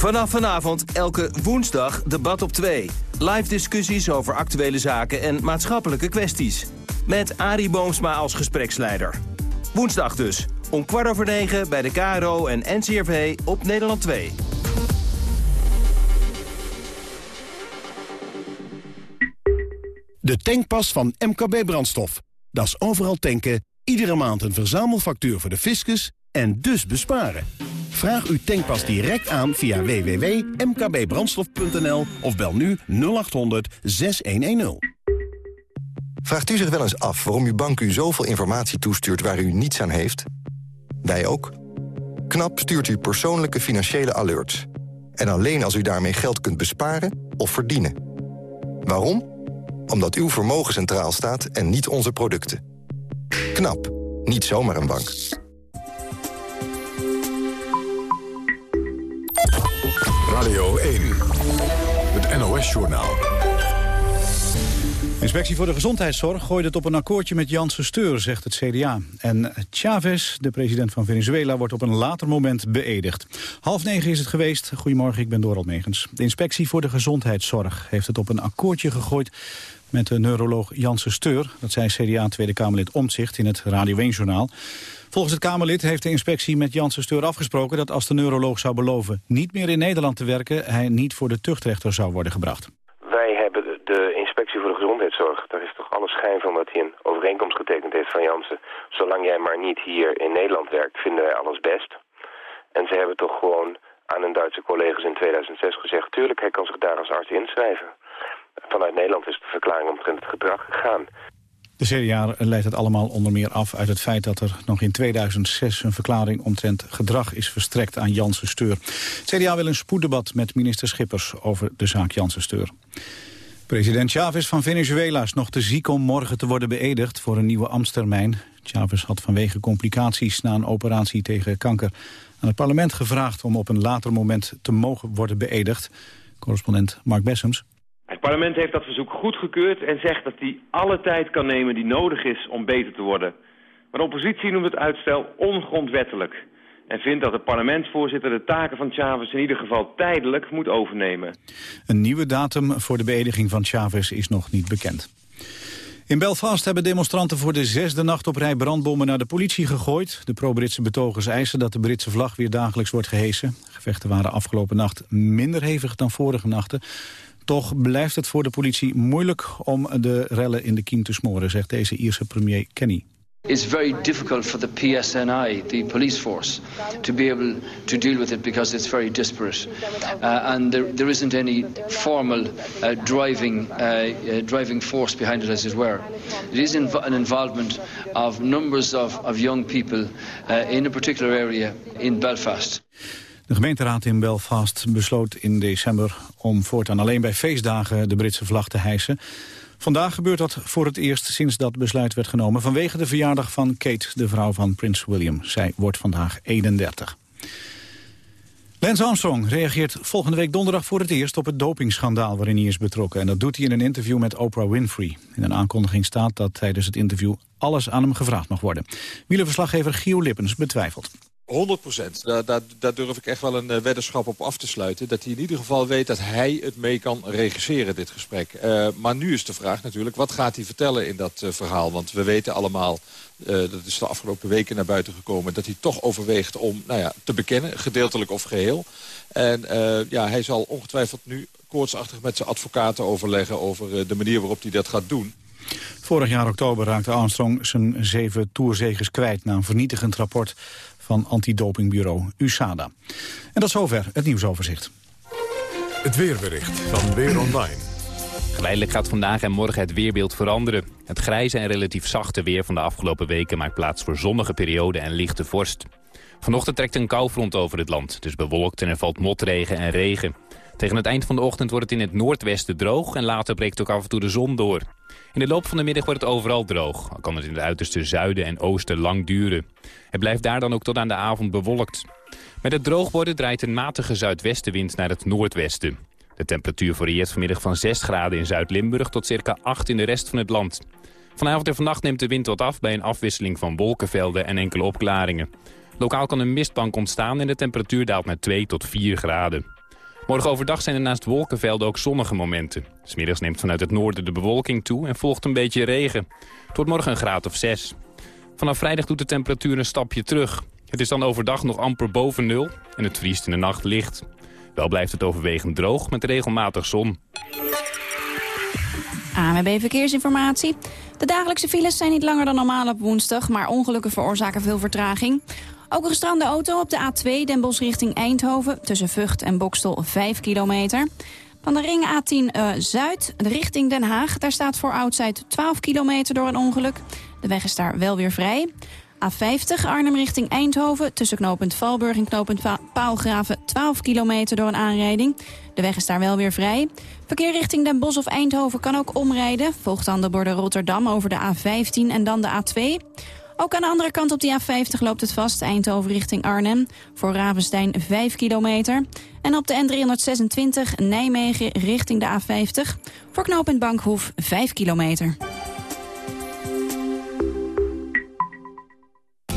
Vanaf vanavond elke woensdag debat op 2. Live discussies over actuele zaken en maatschappelijke kwesties. Met Arie Boomsma als gespreksleider. Woensdag dus, om kwart over negen bij de KRO en NCRV op Nederland 2. De tankpas van MKB Brandstof. Dat is overal tanken, iedere maand een verzamelfactuur voor de fiscus en dus besparen. Vraag uw tankpas direct aan via www.mkbbrandstof.nl of bel nu 0800 6110. Vraagt u zich wel eens af waarom uw bank u zoveel informatie toestuurt waar u niets aan heeft? Wij ook. KNAP stuurt u persoonlijke financiële alerts. En alleen als u daarmee geld kunt besparen of verdienen. Waarom? Omdat uw vermogen centraal staat en niet onze producten. KNAP. Niet zomaar een bank. Radio 1, het NOS-journaal. Inspectie voor de Gezondheidszorg gooit het op een akkoordje met Janssen Steur, zegt het CDA. En Chavez, de president van Venezuela, wordt op een later moment beëdigd. Half negen is het geweest. Goedemorgen, ik ben Dorald Megens. De Inspectie voor de Gezondheidszorg heeft het op een akkoordje gegooid met de neuroloog Janssen Steur. Dat zei CDA Tweede Kamerlid Omtzigt in het Radio 1-journaal. Volgens het Kamerlid heeft de inspectie met Janssen Steur afgesproken... dat als de neuroloog zou beloven niet meer in Nederland te werken... hij niet voor de tuchtrechter zou worden gebracht. Wij hebben de inspectie voor de gezondheidszorg. Daar is toch alle schijn van dat hij een overeenkomst getekend heeft van Janssen. Zolang jij maar niet hier in Nederland werkt, vinden wij alles best. En ze hebben toch gewoon aan hun Duitse collega's in 2006 gezegd... tuurlijk, hij kan zich daar als arts inschrijven. Vanuit Nederland is de verklaring omtrent het gedrag gegaan. De CDA leidt het allemaal onder meer af uit het feit dat er nog in 2006 een verklaring omtrent gedrag is verstrekt aan Janssen Steur. Het CDA wil een spoeddebat met minister Schippers over de zaak Janssen Steur. President Chavez van Venezuela is nog te ziek om morgen te worden beëdigd voor een nieuwe ambtstermijn. Chavez had vanwege complicaties na een operatie tegen kanker aan het parlement gevraagd om op een later moment te mogen worden beëdigd. Correspondent Mark Bessems. Het parlement heeft dat verzoek goedgekeurd en zegt dat hij alle tijd kan nemen die nodig is om beter te worden. Maar de oppositie noemt het uitstel ongrondwettelijk en vindt dat de parlementsvoorzitter de taken van Chavez in ieder geval tijdelijk moet overnemen. Een nieuwe datum voor de beëdiging van Chavez is nog niet bekend. In Belfast hebben demonstranten voor de zesde nacht op rij brandbommen naar de politie gegooid. De pro-Britse betogers eisen dat de Britse vlag weer dagelijks wordt gehesen. Gevechten waren afgelopen nacht minder hevig dan vorige nachten. Toch blijft het voor de politie moeilijk om de rellen in de kiem te smoren, zegt deze Ierse premier Kenny. It's very difficult for the PSNI, the police force, to be able to deal with it because it's very disparate. Uh, and there, there isn't any formal uh, driving, uh, driving force behind it, as it were. It is inv an involvement of numbers of, of young people in a particular area in Belfast. De gemeenteraad in Belfast besloot in december om voortaan alleen bij feestdagen de Britse vlag te hijsen. Vandaag gebeurt dat voor het eerst sinds dat besluit werd genomen vanwege de verjaardag van Kate, de vrouw van prins William. Zij wordt vandaag 31. Lance Armstrong reageert volgende week donderdag voor het eerst op het dopingschandaal waarin hij is betrokken. En dat doet hij in een interview met Oprah Winfrey. In een aankondiging staat dat tijdens het interview alles aan hem gevraagd mag worden. Wielerverslaggever Gio Lippens betwijfelt. 100 procent. Daar, daar, daar, durf ik echt wel een uh, weddenschap op af te sluiten. Dat hij in ieder geval weet dat hij het mee kan regisseren, dit gesprek. Uh, maar nu is de vraag natuurlijk, wat gaat hij vertellen in dat uh, verhaal? Want we weten allemaal, dat is de afgelopen weken naar buiten gekomen... dat hij toch overweegt om nou ja, te bekennen, gedeeltelijk of geheel. En ja, hij zal ongetwijfeld nu koortsachtig met zijn advocaten overleggen... over de manier waarop hij dat gaat doen. Vorig jaar oktober raakte Armstrong zijn zeven toerzegers kwijt... na een vernietigend rapport van antidopingbureau USADA. En tot zover het nieuwsoverzicht. Het weerbericht van Weer Online. Geleidelijk gaat vandaag en morgen het weerbeeld veranderen. Het grijze en relatief zachte weer van de afgelopen weken maakt plaats voor zonnige perioden en lichte vorst. Vanochtend trekt een koufront over het land, dus bewolkt en er valt motregen en regen. Tegen het eind van de ochtend wordt het in het noordwesten droog en later breekt ook af en toe de zon door. In de loop van de middag wordt het overal droog, al kan het in het uiterste zuiden en oosten lang duren. Het blijft daar dan ook tot aan de avond bewolkt. Met het droog worden draait een matige zuidwestenwind naar het noordwesten. De temperatuur varieert vanmiddag van 6 graden in Zuid-Limburg tot circa 8 in de rest van het land. Vanavond en vannacht neemt de wind wat af bij een afwisseling van wolkenvelden en enkele opklaringen. Lokaal kan een mistbank ontstaan en de temperatuur daalt naar 2 tot 4 graden. Morgen overdag zijn er naast wolkenvelden ook zonnige momenten. Smiddags neemt vanuit het noorden de bewolking toe en volgt een beetje regen. Het wordt morgen een graad of 6. Vanaf vrijdag doet de temperatuur een stapje terug. Het is dan overdag nog amper boven nul en het vriest in de nacht licht. Wel blijft het overwegend droog met regelmatig zon. ANWB Verkeersinformatie. De dagelijkse files zijn niet langer dan normaal op woensdag... maar ongelukken veroorzaken veel vertraging. Ook een gestrande auto op de A2 Den Bosch richting Eindhoven... tussen Vught en Bokstel 5 kilometer. Van de ring A10 uh, Zuid richting Den Haag. Daar staat voor Oudzijd 12 kilometer door een ongeluk. De weg is daar wel weer vrij. A50 Arnhem richting Eindhoven. Tussen knooppunt Valburg en knooppunt Paalgraven 12 kilometer door een aanrijding. De weg is daar wel weer vrij. Verkeer richting Den Bosch of Eindhoven kan ook omrijden. Volgt dan de borden Rotterdam over de A15 en dan de A2. Ook aan de andere kant op de A50 loopt het vast. Eindhoven richting Arnhem. Voor Ravenstein 5 kilometer. En op de N326 Nijmegen richting de A50. Voor knooppunt Bankhoef 5 kilometer.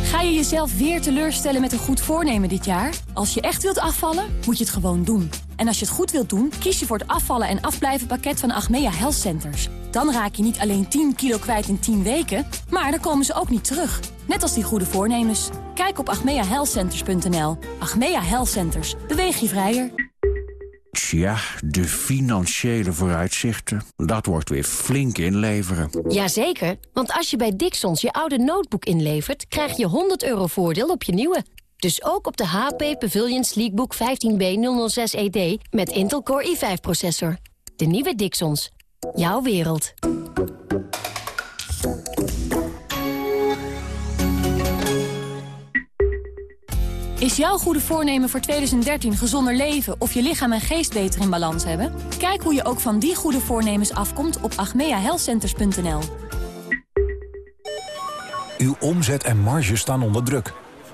Ga je jezelf weer teleurstellen met een goed voornemen dit jaar? Als je echt wilt afvallen, moet je het gewoon doen. En als je het goed wilt doen, kies je voor het afvallen en afblijven pakket van Achmea Health Centers. Dan raak je niet alleen 10 kilo kwijt in 10 weken, maar dan komen ze ook niet terug. Net als die goede voornemens. Kijk op achmeahealthcenters.nl. Achmea Health Centers. Beweeg je vrijer. Tja, de financiële vooruitzichten. Dat wordt weer flink inleveren. Jazeker, want als je bij Dixons je oude notebook inlevert... krijg je 100 euro voordeel op je nieuwe. Dus ook op de HP Pavilion Sleekbook 15B006ED met Intel Core i5-processor. De nieuwe Dixons. Jouw wereld. Is jouw goede voornemen voor 2013 gezonder leven of je lichaam en geest beter in balans hebben? Kijk hoe je ook van die goede voornemens afkomt op agmeahealthcenters.nl. Uw omzet en marge staan onder druk.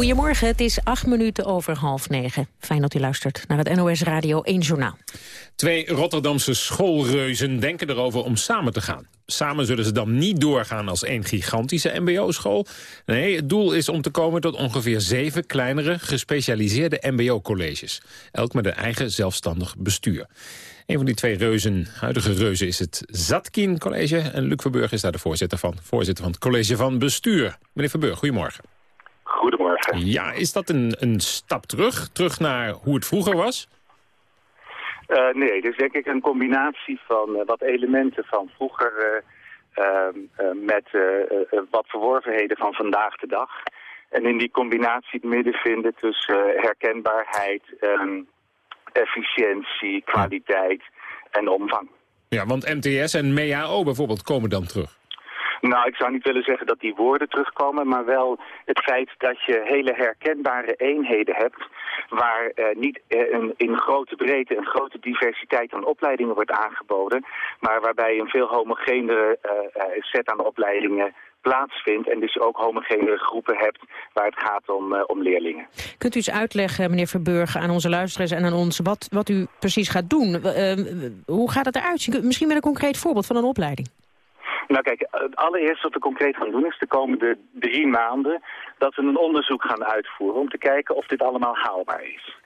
Goedemorgen, het is acht minuten over half negen. Fijn dat u luistert naar het NOS Radio 1 Journaal. Twee Rotterdamse schoolreuzen denken erover om samen te gaan. Samen zullen ze dan niet doorgaan als één gigantische mbo-school. Nee, het doel is om te komen tot ongeveer zeven kleinere gespecialiseerde mbo-colleges. Elk met een eigen zelfstandig bestuur. Een van die twee reuzen, huidige reuzen is het Zatkin College. En Luc Verburg is daar de voorzitter van. Voorzitter van het College van Bestuur. Meneer Verburg, goedemorgen. Goedemorgen. Ja, is dat een, een stap terug? Terug naar hoe het vroeger was? Uh, nee, dus denk ik een combinatie van uh, wat elementen van vroeger uh, met wat verworvenheden van vandaag de dag. En in die combinatie het midden vinden tussen herkenbaarheid, um, efficiëntie, kwaliteit en omvang. Ja, want MTS en MEAO bijvoorbeeld komen dan terug. Nou, ik zou niet willen zeggen dat die woorden terugkomen, maar wel het feit dat je hele herkenbare eenheden hebt, waar uh, niet uh, een, in grote breedte een grote diversiteit aan opleidingen wordt aangeboden, maar waarbij een veel homogenere uh, set aan opleidingen plaatsvindt en dus ook homogene groepen hebt waar het gaat om, uh, om leerlingen. Kunt u eens uitleggen, meneer Verburg, aan onze luisteraars en aan ons wat, wat u precies gaat doen? Hoe gaat het eruit? Misschien met een concreet voorbeeld van een opleiding. Nou kijk, het allereerste wat we concreet gaan doen is de komende drie maanden dat we een onderzoek gaan uitvoeren om te kijken of dit allemaal haalbaar is.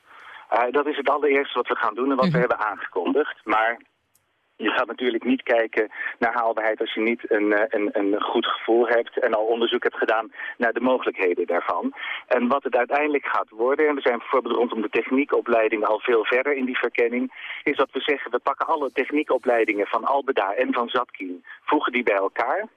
Uh, dat is het allereerste wat we gaan doen en wat we hebben aangekondigd. Maar je gaat natuurlijk niet kijken naar haalbaarheid als je niet een, eh, een, een goed gevoel hebt en al onderzoek hebt gedaan naar de mogelijkheden daarvan. En wat het uiteindelijk gaat worden, en we zijn bijvoorbeeld rondom de techniekopleidingen al veel verder in die verkenning, is dat we zeggen we pakken alle techniekopleidingen van Albeda en van Zatkin, voegen die bij elkaar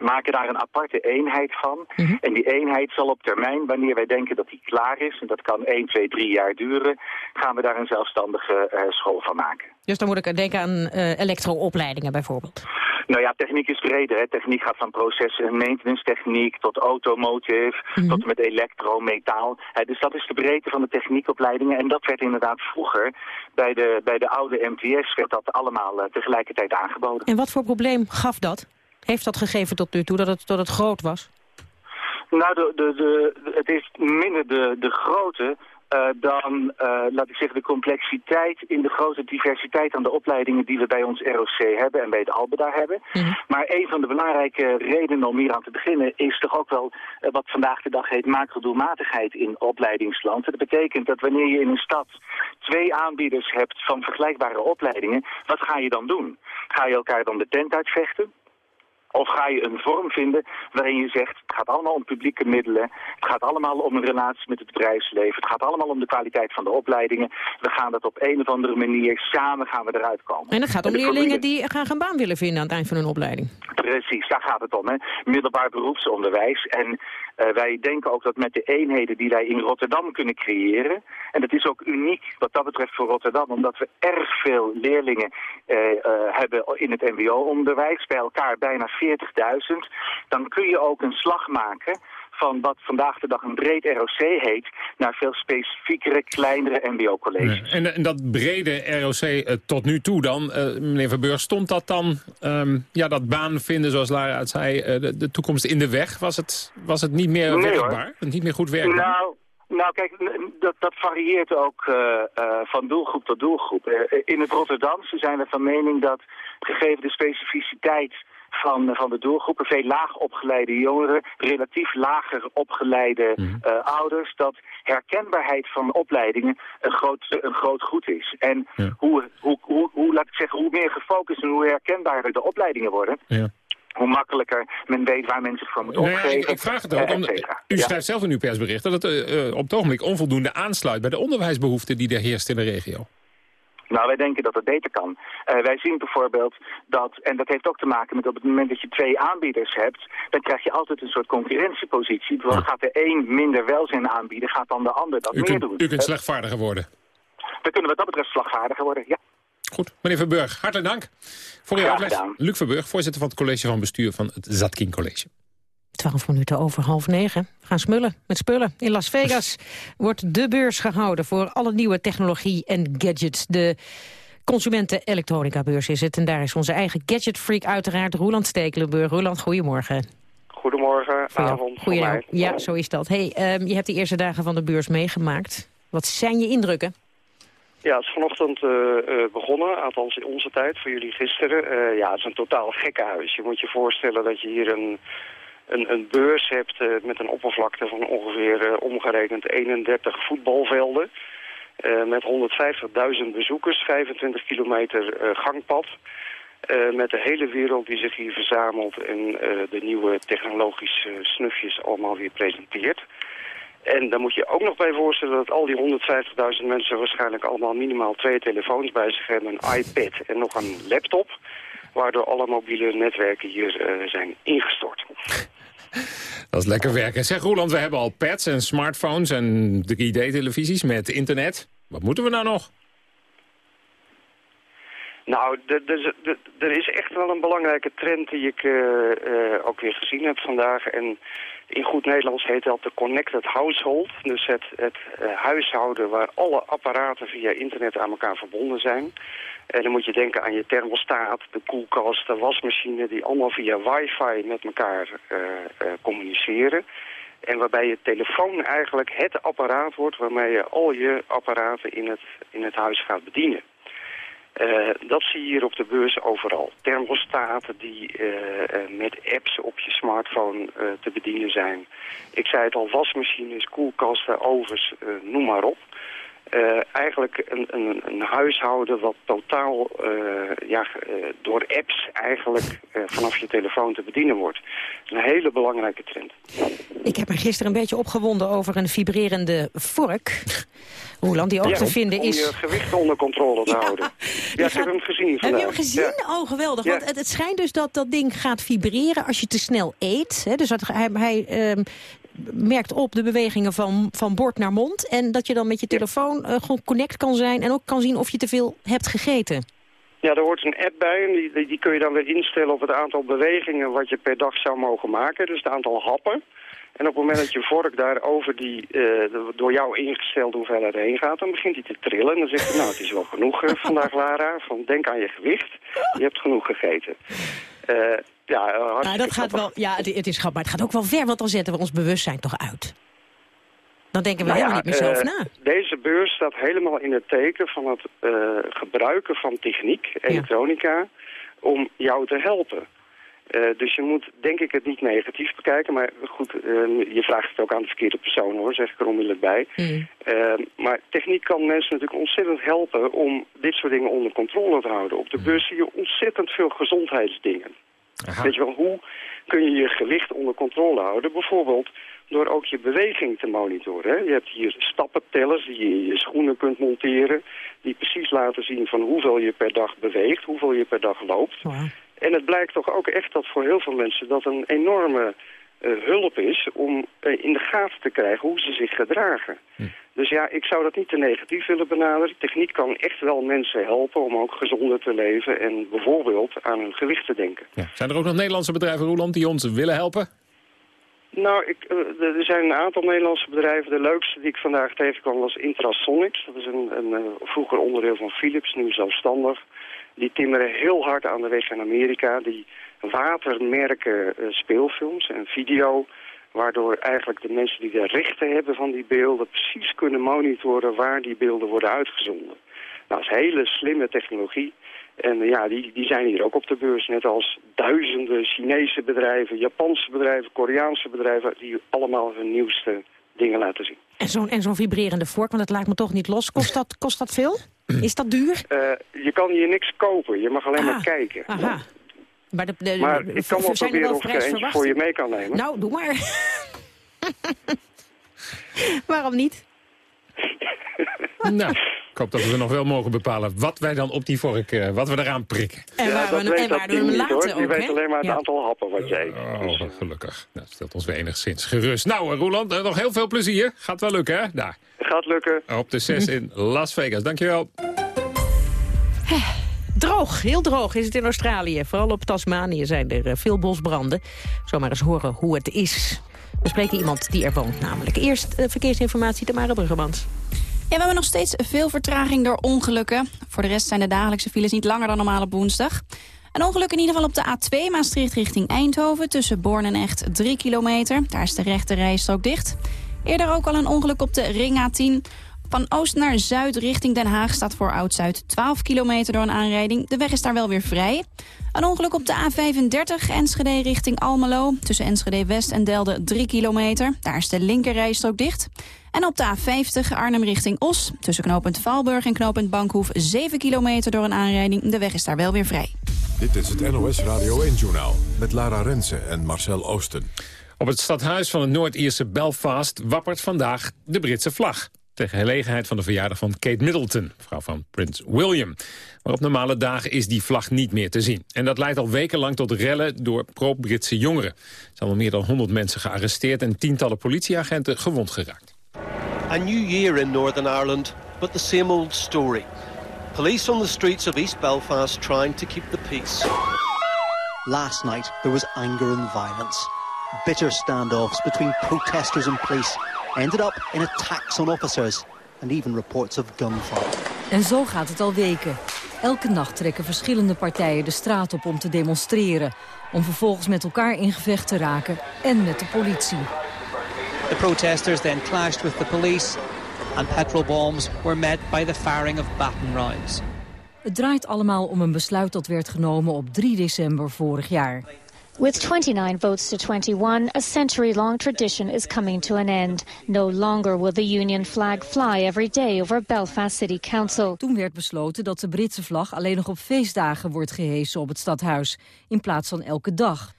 maken daar een aparte eenheid van. Mhm. En die eenheid zal op termijn, wanneer wij denken dat die klaar is... en dat kan 1, 2, 3 jaar duren... gaan we daar een zelfstandige uh, school van maken. Dus dan moet ik denken aan uh, elektroopleidingen bijvoorbeeld. Nou ja, techniek is breder. Hè. Techniek gaat van processen en maintenance techniek tot automotive, mm -hmm. tot met elektro, metaal. Hè, dus dat is de breedte van de techniekopleidingen. En dat werd inderdaad vroeger, bij de, bij de oude MTS, werd dat allemaal uh, tegelijkertijd aangeboden. En wat voor probleem gaf dat? Heeft dat gegeven tot nu toe, dat het, dat het groot was? Nou, de, de, de, het is minder de, de grootte uh, dan, uh, laat ik zeggen, de complexiteit in de grote diversiteit aan de opleidingen die we bij ons ROC hebben en bij de Albeda hebben. Mm -hmm. Maar een van de belangrijke redenen om hier aan te beginnen is toch ook wel uh, wat vandaag de dag heet macrodoelmatigheid in opleidingsland. Dat betekent dat wanneer je in een stad twee aanbieders hebt van vergelijkbare opleidingen, wat ga je dan doen? Ga je elkaar dan de tent uitvechten? Of ga je een vorm vinden waarin je zegt, het gaat allemaal om publieke middelen, het gaat allemaal om een relatie met het bedrijfsleven, het gaat allemaal om de kwaliteit van de opleidingen. We gaan dat op een of andere manier, samen gaan we eruit komen. En het gaat om leerlingen die graag een baan willen vinden aan het eind van hun opleiding. Precies, daar gaat het om. Hè. Middelbaar beroepsonderwijs. En uh, wij denken ook dat met de eenheden die wij in Rotterdam kunnen creëren, en dat is ook uniek wat dat betreft voor Rotterdam, omdat we erg veel leerlingen uh, uh, hebben in het mbo-onderwijs, bij elkaar bijna 40.000, dan kun je ook een slag maken van wat vandaag de dag een breed ROC heet... naar veel specifiekere, kleinere mbo-colleges. En, en, dat brede ROC uh, tot nu toe dan, uh, meneer Verburg... stond dat dan, um, ja, dat baan vinden, zoals Lara het zei... Uh, de, de, toekomst in de weg? Was het, was het niet meer nee, werkbaar? Hoor. Niet meer goed werkbaar? Nou, nou kijk, dat, dat varieert ook van doelgroep tot doelgroep. in het Rotterdamse zijn we van mening dat gegeven de specificiteit van, van de doelgroepen, veel laag opgeleide jongeren, relatief lager opgeleide mm. uh, ouders, dat herkenbaarheid van opleidingen een groot, een groot goed is. En ja. hoe, hoe, hoe, hoe, laat ik zeggen, hoe meer gefocust en hoe herkenbaarder de opleidingen worden, ja. hoe makkelijker men weet waar men zich voor moet nou opgeven. Ik, ik, vraag het ook, u schrijft zelf in uw persbericht dat het uh, op het ogenblik onvoldoende aansluit bij de onderwijsbehoeften die er heerst in de regio. Nou, wij denken dat het beter kan. Uh, wij zien bijvoorbeeld dat, en dat heeft ook te maken met op het moment dat je twee aanbieders hebt, dan krijg je altijd een soort concurrentiepositie. Dan gaat de een minder welzijn aanbieden, gaat dan de ander dat u meer kunt, doen. U kunt slagvaardiger worden. We kunnen wat dat betreft slagvaardiger worden, ja. Goed, meneer Verburg, hartelijk dank voor uw uitleg. Luc Verburg, voorzitter van het college van bestuur van het Zatkin College. 12 minuten over half negen. We gaan smullen met spullen. In Las Vegas wordt de beurs gehouden voor alle nieuwe technologie en gadgets. De consumenten-elektronica-beurs is het. En daar is onze eigen gadgetfreak uiteraard Roland Stekelenburg. Roland, goedemorgen. Goedemorgen, avond. Goedemorgen. Ja, zo is dat. Hey, um, je hebt de eerste dagen van de beurs meegemaakt. Wat zijn je indrukken? Ja, het is vanochtend uh, uh, begonnen, althans in onze tijd, voor jullie gisteren. Uh, ja, het is een totaal gekkenhuis. Je moet je voorstellen dat je hier een een, een beurs hebt uh, met een oppervlakte van ongeveer uh, omgerekend 31 voetbalvelden. Uh, met 150.000 bezoekers, 25 kilometer gangpad. met de hele wereld die zich hier verzamelt en de nieuwe technologische snufjes allemaal weer presenteert. En dan moet je ook nog bij voorstellen dat al die 150.000 mensen waarschijnlijk allemaal minimaal twee telefoons bij zich hebben. Een iPad en nog een laptop waardoor alle mobiele netwerken hier zijn ingestort. Dat is lekker werken. Zeg Roland, we hebben al pads en smartphones en 3D-televisies met internet. Wat moeten we nou nog? Nou, er is echt wel een belangrijke trend die ik uh, uh, ook weer gezien heb vandaag. En in goed Nederlands heet dat de connected household. Dus het, het uh, huishouden waar alle apparaten via internet aan elkaar verbonden zijn. En dan moet je denken aan je thermostaat, de koelkast, de wasmachine... die allemaal via wifi met elkaar uh, uh, communiceren. En waarbij je telefoon eigenlijk het apparaat wordt... waarmee je al je apparaten in het, in het huis gaat bedienen. Eh, dat zie je hier op de beurs overal. Thermostaten die uh, met apps op je smartphone te bedienen zijn. Ik zei het al, wasmachines, koelkasten, ovens, noem maar op. Uh, eigenlijk een, een, een, huishouden wat totaal uh, ja, uh, door apps eigenlijk vanaf je telefoon te bedienen wordt. Dat is een hele belangrijke trend. Ik heb me gisteren een beetje opgewonden over een vibrerende vork. Roland, die ook ja, te vinden om, is... om je gewicht onder controle te ja. houden. Ja, ik heb hem gezien vandaag. Heb je hem gezien? Oh, geweldig. Want het, het, schijnt dus dat dat ding gaat vibreren als je te snel eet. Hè? Dus dat, hij, hij um, merkt op de bewegingen van, van bord naar mond. En dat je dan met je telefoon uh, gewoon connect kan zijn... en ook kan zien of je te veel hebt gegeten. Ja, er hoort een app bij en die, die kun je dan weer instellen op het aantal bewegingen wat je per dag zou mogen maken. Dus het aantal happen. En op het moment dat je vork daar over die uh, door jou ingestelde hoeveelheid heen gaat, dan begint hij te trillen. En dan zegt hij, nou het is wel genoeg uh, vandaag Lara, van denk aan je gewicht, je hebt genoeg gegeten. Uh, ja, nou, dat gaat wel, ja, het, het is grappig, maar het gaat ook wel ver, want dan zetten we ons bewustzijn toch uit. Dan denken we nou helemaal ja, niet meer zelf na. Deze beurs staat helemaal in het teken van het gebruiken van techniek, elektronica, ja. om jou te helpen. Uh, dus je moet, denk ik, het niet negatief bekijken. Maar goed, je vraagt het ook aan de verkeerde persoon, hoor, zeg ik er onmiddellijk bij. Mm. Maar techniek kan mensen natuurlijk ontzettend helpen om dit soort dingen onder controle te houden. Op de beurs zie je ontzettend veel gezondheidsdingen. Aha. Weet je wel, hoe kun je je gewicht onder controle houden? Bijvoorbeeld door ook je beweging te monitoren. Hè? Je hebt hier stappentellers die je in je schoenen kunt monteren... die precies laten zien van hoeveel je per dag beweegt, hoeveel je per dag loopt... Wow. En het blijkt toch ook echt dat voor heel veel mensen dat een enorme hulp is om uh, in de gaten te krijgen hoe ze zich gedragen. Hm. Dus ja, ik zou dat niet te negatief willen benaderen. Techniek kan echt wel mensen helpen om ook gezonder te leven en bijvoorbeeld aan hun gewicht te denken. Ja. Zijn er ook nog Nederlandse bedrijven, Roland, die ons willen helpen? Nou, ik, uh, er zijn een aantal Nederlandse bedrijven. De leukste die ik vandaag tegenkwam was Intrasonics. Dat is een, een vroeger onderdeel van Philips, nu zelfstandig. Die timmeren heel hard aan de weg in Amerika. Die watermerken uh, speelfilms en video. Waardoor eigenlijk de mensen die de rechten hebben van die beelden... precies kunnen monitoren waar die beelden worden uitgezonden. Nou, dat is hele slimme technologie. En uh, ja, die, die zijn hier ook op de beurs. Net als duizenden Chinese bedrijven, Japanse bedrijven, Koreaanse bedrijven... die allemaal hun nieuwste dingen laten zien. En zo'n zo'n vibrerende vork, want dat lijkt me toch niet los. Kost dat, kost dat veel? Is dat duur? Uh, je kan hier niks kopen, je mag alleen ah, maar kijken. Aha. Maar, de, de, maar ik kan wel proberen of ik er eentje voor je mee kan nemen. Nou, doe maar. Waarom niet? nou, ik hoop dat we nog wel mogen bepalen wat wij dan op die vork, uh, wat we eraan prikken. En waar, ja, we, en waar we hem laten hoor. ook, Die weet alleen maar het ja. aantal happen wat eet. Oh, Dus, gelukkig. Nou, dat stelt ons weer enigszins gerust. Nou, uh, Roland, uh, nog heel veel plezier. Gaat wel lukken, hè? Daar. Gaat lukken. Op de 6 in Las Vegas. Dankjewel. Droog, heel droog is het in Australië. Vooral op Tasmanië zijn er eh, veel bosbranden. Zomaar eens horen hoe het is. We spreken iemand die er woont namelijk. Eerst uh, verkeersinformatie, Tamara Bruggemans. Ja, we hebben nog steeds veel vertraging door ongelukken. Voor de rest zijn de dagelijkse files niet langer dan normaal op woensdag. Een ongeluk in ieder geval op de A2 Maastricht richting Eindhoven... tussen Born en Echt 3 kilometer. Daar is de rechte rijstrook dicht. Eerder ook al een ongeluk op de Ring A10... Van oost naar zuid richting Den Haag staat voor Oud-Zuid 12 kilometer door een aanrijding. De weg is daar wel weer vrij. Een ongeluk op de A35 Enschede richting Almelo. Tussen Enschede West en Delden 3 kilometer. Daar is de linkerrijstrook dicht. En op de A50 Arnhem richting Os. Tussen knooppunt Valburg en knooppunt Bankhoef 7 kilometer door een aanrijding. De weg is daar wel weer vrij. Dit is het NOS Radio 1-journaal met Lara Rensen en Marcel Oosten. Op het stadhuis van het Noord-Ierse Belfast wappert vandaag de Britse vlag ter gelegenheid van de verjaardag van Kate Middleton, vrouw van prins William. Maar op normale dagen is die vlag niet meer te zien. En dat leidt al wekenlang tot rellen door pro-Britse jongeren. Er zijn al meer dan 100 mensen gearresteerd en tientallen politieagenten gewond geraakt. A new year in Northern Ireland, but the same old story. Police on the streets of East Belfast trying to keep the peace. Last night there was anger and violence. Bitter standoffs between protesters and police ended up in attacks on officers and even reports of gunfire. En zo gaat het al weken. Elke nacht trekken verschillende partijen de straat op om te demonstreren. Om vervolgens met elkaar in gevecht te raken en met de politie. The protesters then clashed with the police and petrol bombs were met by the firing of baton rounds. Het draait allemaal om een besluit dat werd genomen op 3 december vorig jaar. With 29 votes to 21, a century-long tradition is coming to an end. No longer will the Union flag fly every day over Belfast City Council. Toen werd besloten dat de Britse vlag alleen nog op feestdagen wordt gehesen op het stadhuis, in plaats van elke dag.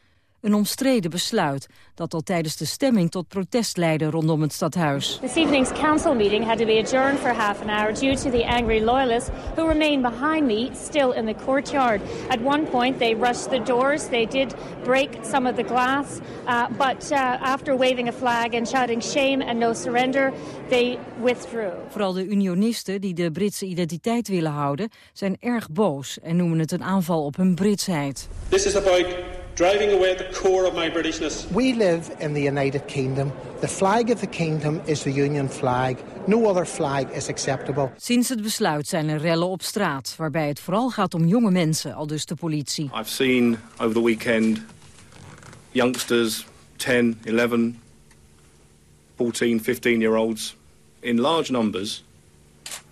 Een omstreden besluit dat al tijdens de stemming tot protest leidde rondom het stadhuis. This evening's council meeting had to be adjourned for half an hour due to the angry loyalists who remain behind me still in the courtyard. At one point they rushed the doors, they did break some of the glass, uh, but uh, after waving a flag and shouting shame and no surrender, they withdrew. Vooral de unionisten die de Britse identiteit willen houden zijn erg boos en noemen het een aanval op hun Britsheid. This is about driving away at the core of my Britishness. We live in the United Kingdom. The flag of the kingdom is the Union flag. No other flag is acceptable. Sinds het besluit zijn er rellen op straat, waarbij het vooral gaat om jonge mensen, al dus de politie. I've seen over the weekend youngsters, 10, 11, 14, 15 year olds, in large numbers,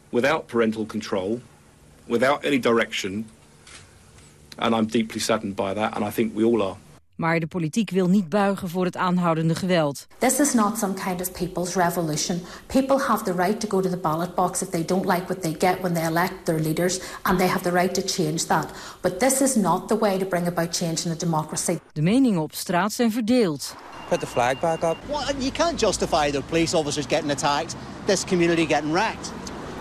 without parental control, without any direction. And I'm deeply saddened by that, and I think we all are. Maar de politiek wil niet buigen voor het aanhoudende geweld. This is not some kind of people's revolution. People have the right to go to the ballot box if they don't like what they get when they elect their leaders, and they have the right to change that. But this is not the way to bring about change in a democracy. De meningen op straat zijn verdeeld. Put the flag back up. Well, you can't justify the police officers getting attacked, this community getting wrecked.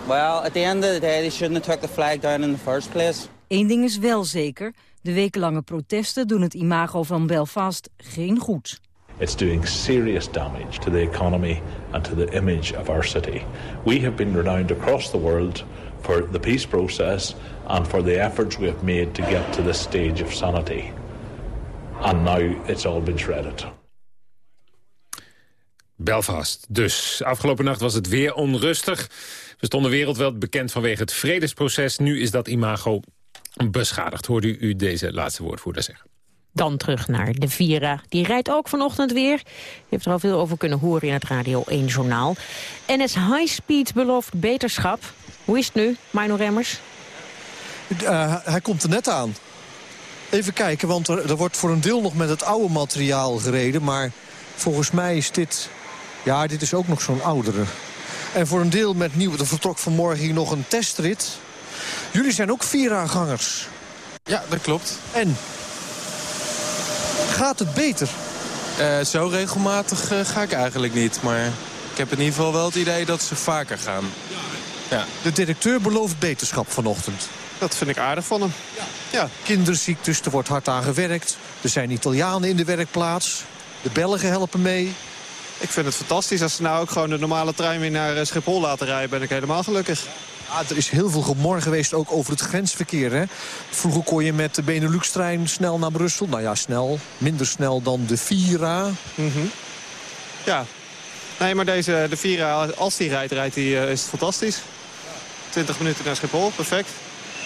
Well, at the end of the day, they shouldn't have took the flag down in the first place. Eén ding is wel zeker. De wekenlange protesten doen het imago van Belfast geen goed. It's doing serious damage to the economy and to the image of our city. We have been renowned across the world for the peace process and for the efforts we have made to get to this stage of sanity. And now it's all been shredded. Belfast. Dus afgelopen nacht was het weer onrustig. We stonden wereldwijd bekend vanwege het vredesproces. Nu is dat imago beschadigd. Hoorde u deze laatste woordvoerder zeggen. Dan terug naar de Vira. Die rijdt ook vanochtend weer. Je heeft er al veel over kunnen horen in het Radio 1 Journaal. NS High Speed belooft beterschap. Hoe is het nu, Mino Remmers? Uh, hij komt er net aan. Even kijken, want er, er wordt voor een deel nog met het oude materiaal gereden. Maar volgens mij is dit... Ja, dit is ook nog zo'n oudere. En voor een deel met nieuw... Er vertrok vanmorgen hier nog een testrit. Jullie zijn ook Vira-gangers. Ja, dat klopt. En? Gaat het beter? Uh, zo regelmatig uh, ga ik eigenlijk niet. Maar ik heb in ieder geval wel het idee dat ze vaker gaan. Ja. De directeur belooft beterschap vanochtend. Dat vind ik aardig van hem. Ja. ja. Kinderziektes, er wordt hard aan gewerkt. Er zijn Italianen in de werkplaats. De Belgen helpen mee. Ik vind het fantastisch. Als ze nou ook gewoon de normale trein weer naar eh, Schiphol laten rijden... ben ik helemaal gelukkig. Ja, er is heel veel gemor geweest ook over het grensverkeer. Hè? Vroeger kon je met de Benelux-trein snel naar Brussel. Nou ja, snel. Minder snel dan de Vira. Mm -hmm. Ja. Nee, maar deze, de Vira, als die rijdt, rijdt die, uh, is het fantastisch. 20 minuten naar Schiphol, perfect.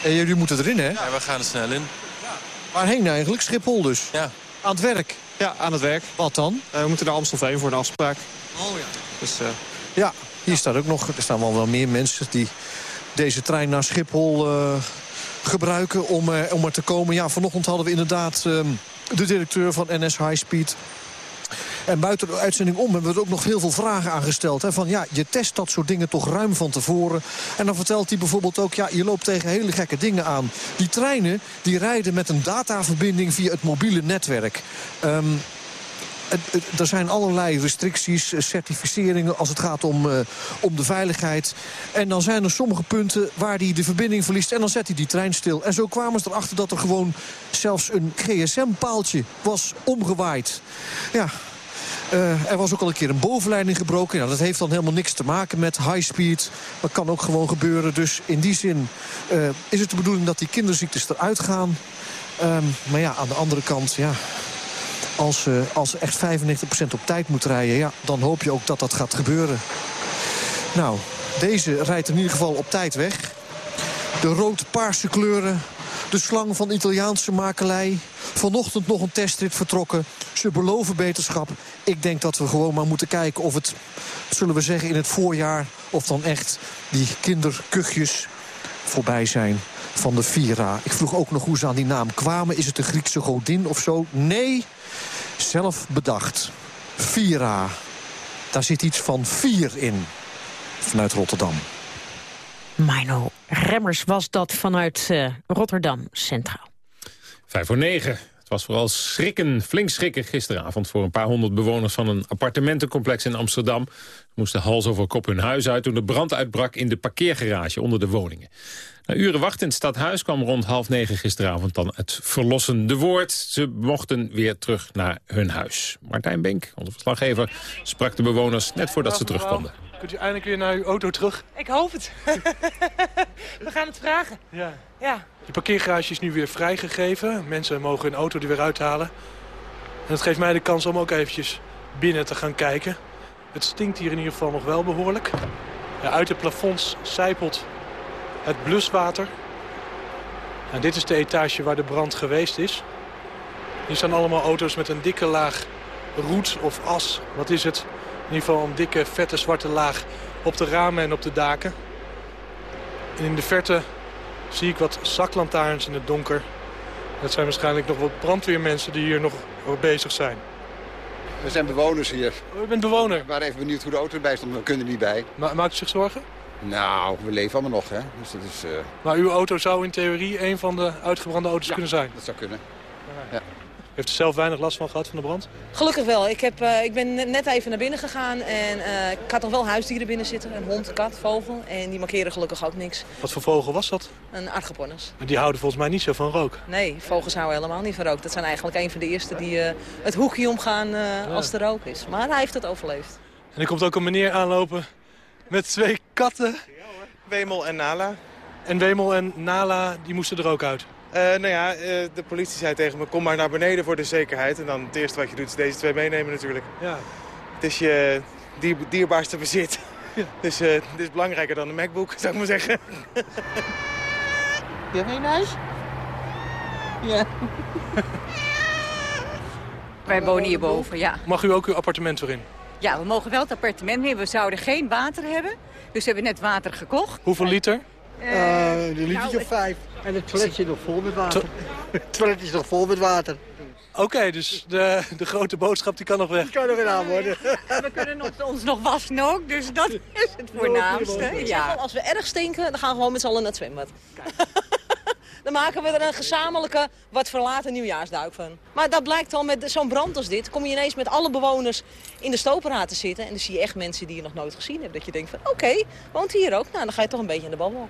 En jullie moeten erin, hè? Ja, we gaan er snel in. Ja. Waarheen eigenlijk? Schiphol dus? Ja. Aan het werk? Ja, aan het werk. Wat dan? Uh, we moeten naar Amstelveen voor een afspraak. Oh ja. Dus, uh... Ja, hier staat ook nog, er staan wel, wel meer mensen die deze trein naar Schiphol uh, gebruiken om, uh, om er te komen. Ja, vanochtend hadden we inderdaad uh, de directeur van NS High Speed. En buiten de uitzending om hebben we er ook nog heel veel vragen aangesteld. Hè, van ja, je test dat soort dingen toch ruim van tevoren. En dan vertelt hij bijvoorbeeld ook, ja, je loopt tegen hele gekke dingen aan. Die treinen, die rijden met een dataverbinding via het mobiele netwerk. Um, er zijn allerlei restricties, certificeringen als het gaat om, uh, om de veiligheid. En dan zijn er sommige punten waar hij de verbinding verliest en dan zet hij die trein stil. En zo kwamen ze erachter dat er gewoon zelfs een gsm-paaltje was omgewaaid. Ja, uh, er was ook al een keer een bovenleiding gebroken. Nou, dat heeft dan helemaal niks te maken met high speed. Dat kan ook gewoon gebeuren. Dus in die zin is het de bedoeling dat die kinderziektes eruit gaan. Um, maar ja, aan de andere kant, ja, als, uh, als echt 95% op tijd moet rijden... Ja, dan hoop je ook dat dat gaat gebeuren. Nou, deze rijdt in ieder geval op tijd weg. De rood-paarse kleuren. De slang van Italiaanse makelij. Vanochtend nog een testrit vertrokken. Ze beloven beterschap. Ik denk dat we gewoon maar moeten kijken of het, zullen we zeggen, in het voorjaar... of dan echt die kinderkuchjes voorbij zijn. van de Vira. Ik vroeg ook nog hoe ze aan die naam kwamen. Is het de Griekse godin of zo? Nee, zelf bedacht. Vira. Daar zit iets van vier in. Vanuit Rotterdam. Mino Remmers was dat vanuit uh, Rotterdam Centraal. Vijf voor negen. Het was vooral schrikken, flink schrikken gisteravond... voor een paar honderd bewoners van een appartementencomplex in Amsterdam. Ze moesten hals over kop hun huis uit toen de brand uitbrak... in de parkeergarage onder de woningen. Na uren wachten in het stadhuis kwam rond half negen gisteravond dan het verlossende woord. Ze mochten weer terug naar hun huis. Martijn Bink, onze verslaggever, sprak de bewoners net voordat ze terugkonden. Kunt u eindelijk weer naar uw auto terug? Ik hoop het. We gaan het vragen. Ja. ja. De parkeergarage is nu weer vrijgegeven. Mensen mogen hun auto er weer uithalen. En dat geeft mij de kans om ook eventjes binnen te gaan kijken. Het stinkt hier in ieder geval nog wel behoorlijk. Ja, uit de plafonds sijpelt het bluswater. En dit is de etage waar de brand geweest is. Hier staan allemaal auto's met een dikke laag roet of as. Wat is het? In ieder geval een dikke, vette, zwarte laag op de ramen en op de daken. En in de verte zie ik wat zaklantaarns in het donker. Dat zijn waarschijnlijk nog wat brandweermensen die hier nog bezig zijn. We zijn bewoners hier. U bent bewoner? We waren even benieuwd hoe de auto erbij stond, we kunnen er niet bij. Ma maakt u zich zorgen? Nou, we leven allemaal nog, hè. Dus dat is, uh... Maar uw auto zou in theorie een van de uitgebrande auto's ja, kunnen zijn? dat zou kunnen. Ja. Heeft u zelf weinig last van gehad van de brand? Gelukkig wel. Ik, heb, uh, ik ben net even naar binnen gegaan en uh, ik had nog wel huisdieren binnen zitten. Een hond, een kat, vogel. En die markeren gelukkig ook niks. Wat voor vogel was dat? Een argeponnes. Maar die houden volgens mij niet zo van rook? Nee, vogels houden helemaal niet van rook. Dat zijn eigenlijk een van de eerste die uh, het hoekje omgaan ja. als er rook is. Maar hij heeft het overleefd. En er komt ook een meneer aanlopen met twee katten. Wemel en Nala. En Wemel en Nala, die moesten er ook uit? Uh, nou ja, uh, de politie zei tegen me, kom maar naar beneden voor de zekerheid. En dan het eerste wat je doet is deze twee meenemen natuurlijk. Ja. Het is je dier, dierbaarste bezit. Ja. Dus uh, het is belangrijker dan een MacBook, zou ik maar zeggen. Je hebt een huis? Ja. Wij wonen hierboven, ja. Mag u ook uw appartement erin? Ja, we mogen wel het appartement nemen. We zouden geen water hebben. Dus we hebben net water gekocht. Hoeveel liter? Uh, een litertje nou, of vijf. En het toilet zit nog vol met water. het toilet is nog vol met water. Oké, okay, dus de, de grote boodschap die kan nog weg. Die kan nog weer aan worden. we kunnen ons, ons nog wassen ook, dus dat is het voornaamste. Ja. Als we erg stinken, dan gaan we gewoon met z'n allen naar het zwembad. Dan maken we er een gezamenlijke, wat verlaten nieuwjaarsduik van. Maar dat blijkt al met zo'n brand als dit. kom je ineens met alle bewoners in de stoperaad te zitten. En dan zie je echt mensen die je nog nooit gezien hebt. Dat je denkt van, oké, okay, woont hier ook? Nou, dan ga je toch een beetje in de babbel.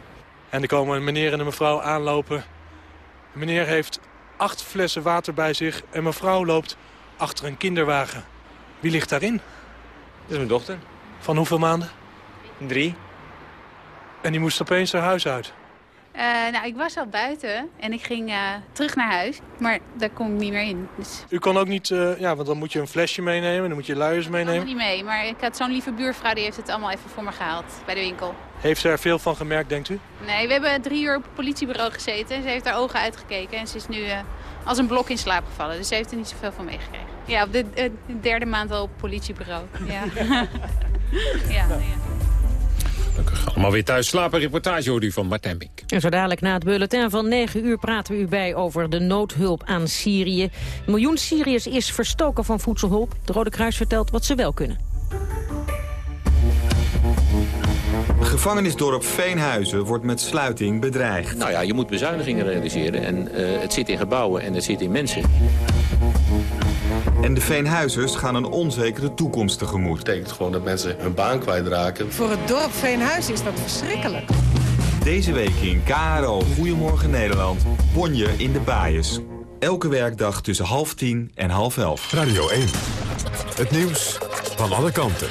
En er komen een meneer en een mevrouw aanlopen. De meneer heeft acht flessen water bij zich en mevrouw loopt achter een kinderwagen. Wie ligt daarin? Dat is mijn dochter. Van hoeveel maanden? Drie. En die moest opeens haar huis uit? Uh, nou, ik was al buiten en ik ging uh, terug naar huis, maar daar kom ik niet meer in. Dus... U kon ook niet, uh, ja, want dan moet je een flesje meenemen, dan moet je luiers meenemen. Ik niet mee, maar ik had zo'n lieve buurvrouw, die heeft het allemaal even voor me gehaald bij de winkel. Heeft ze er veel van gemerkt, denkt u? Nee, we hebben drie uur op het politiebureau gezeten. Ze heeft haar ogen uitgekeken en ze is nu als een blok in slaap gevallen. Dus ze heeft er niet zoveel van meegekregen. Ja, op de, de derde maand al op het politiebureau. Ja. ja, ja. Gelukkig allemaal weer thuis slapen. Reportage hoort u van Martijn Bink. En zo dadelijk na het bulletin van 9 uur praten we u bij over de noodhulp aan Syrië. Een miljoen Syriërs is verstoken van voedselhulp. De Rode Kruis vertelt wat ze wel kunnen. Gevangenisdorp Veenhuizen wordt met sluiting bedreigd. Nou ja, je moet bezuinigingen realiseren. En uh, het zit in gebouwen en het zit in mensen. En de Veenhuizers gaan een onzekere toekomst tegemoet. Dat betekent gewoon dat mensen hun baan kwijtraken. Voor het dorp Veenhuizen is dat verschrikkelijk. Deze week in KRO Goedemorgen Nederland. Bonje in de Baaiers. Elke werkdag tussen half tien en half elf. Radio 1. Het nieuws van alle kanten.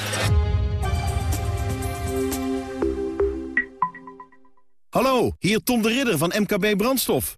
Hallo, hier Tom de Ridder van MKB Brandstof.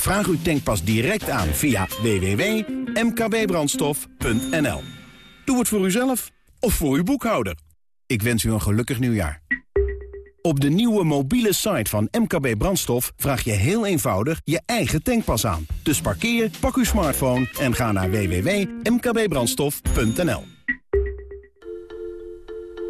Vraag uw tankpas direct aan via www.mkbbrandstof.nl. Doe het voor uzelf of voor uw boekhouder. Ik wens u een gelukkig nieuwjaar. Op de nieuwe mobiele site van MKB Brandstof vraag je heel eenvoudig je eigen tankpas aan. Dus parkeer, pak uw smartphone en ga naar www.mkbbrandstof.nl.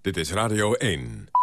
Dit is Radio 1.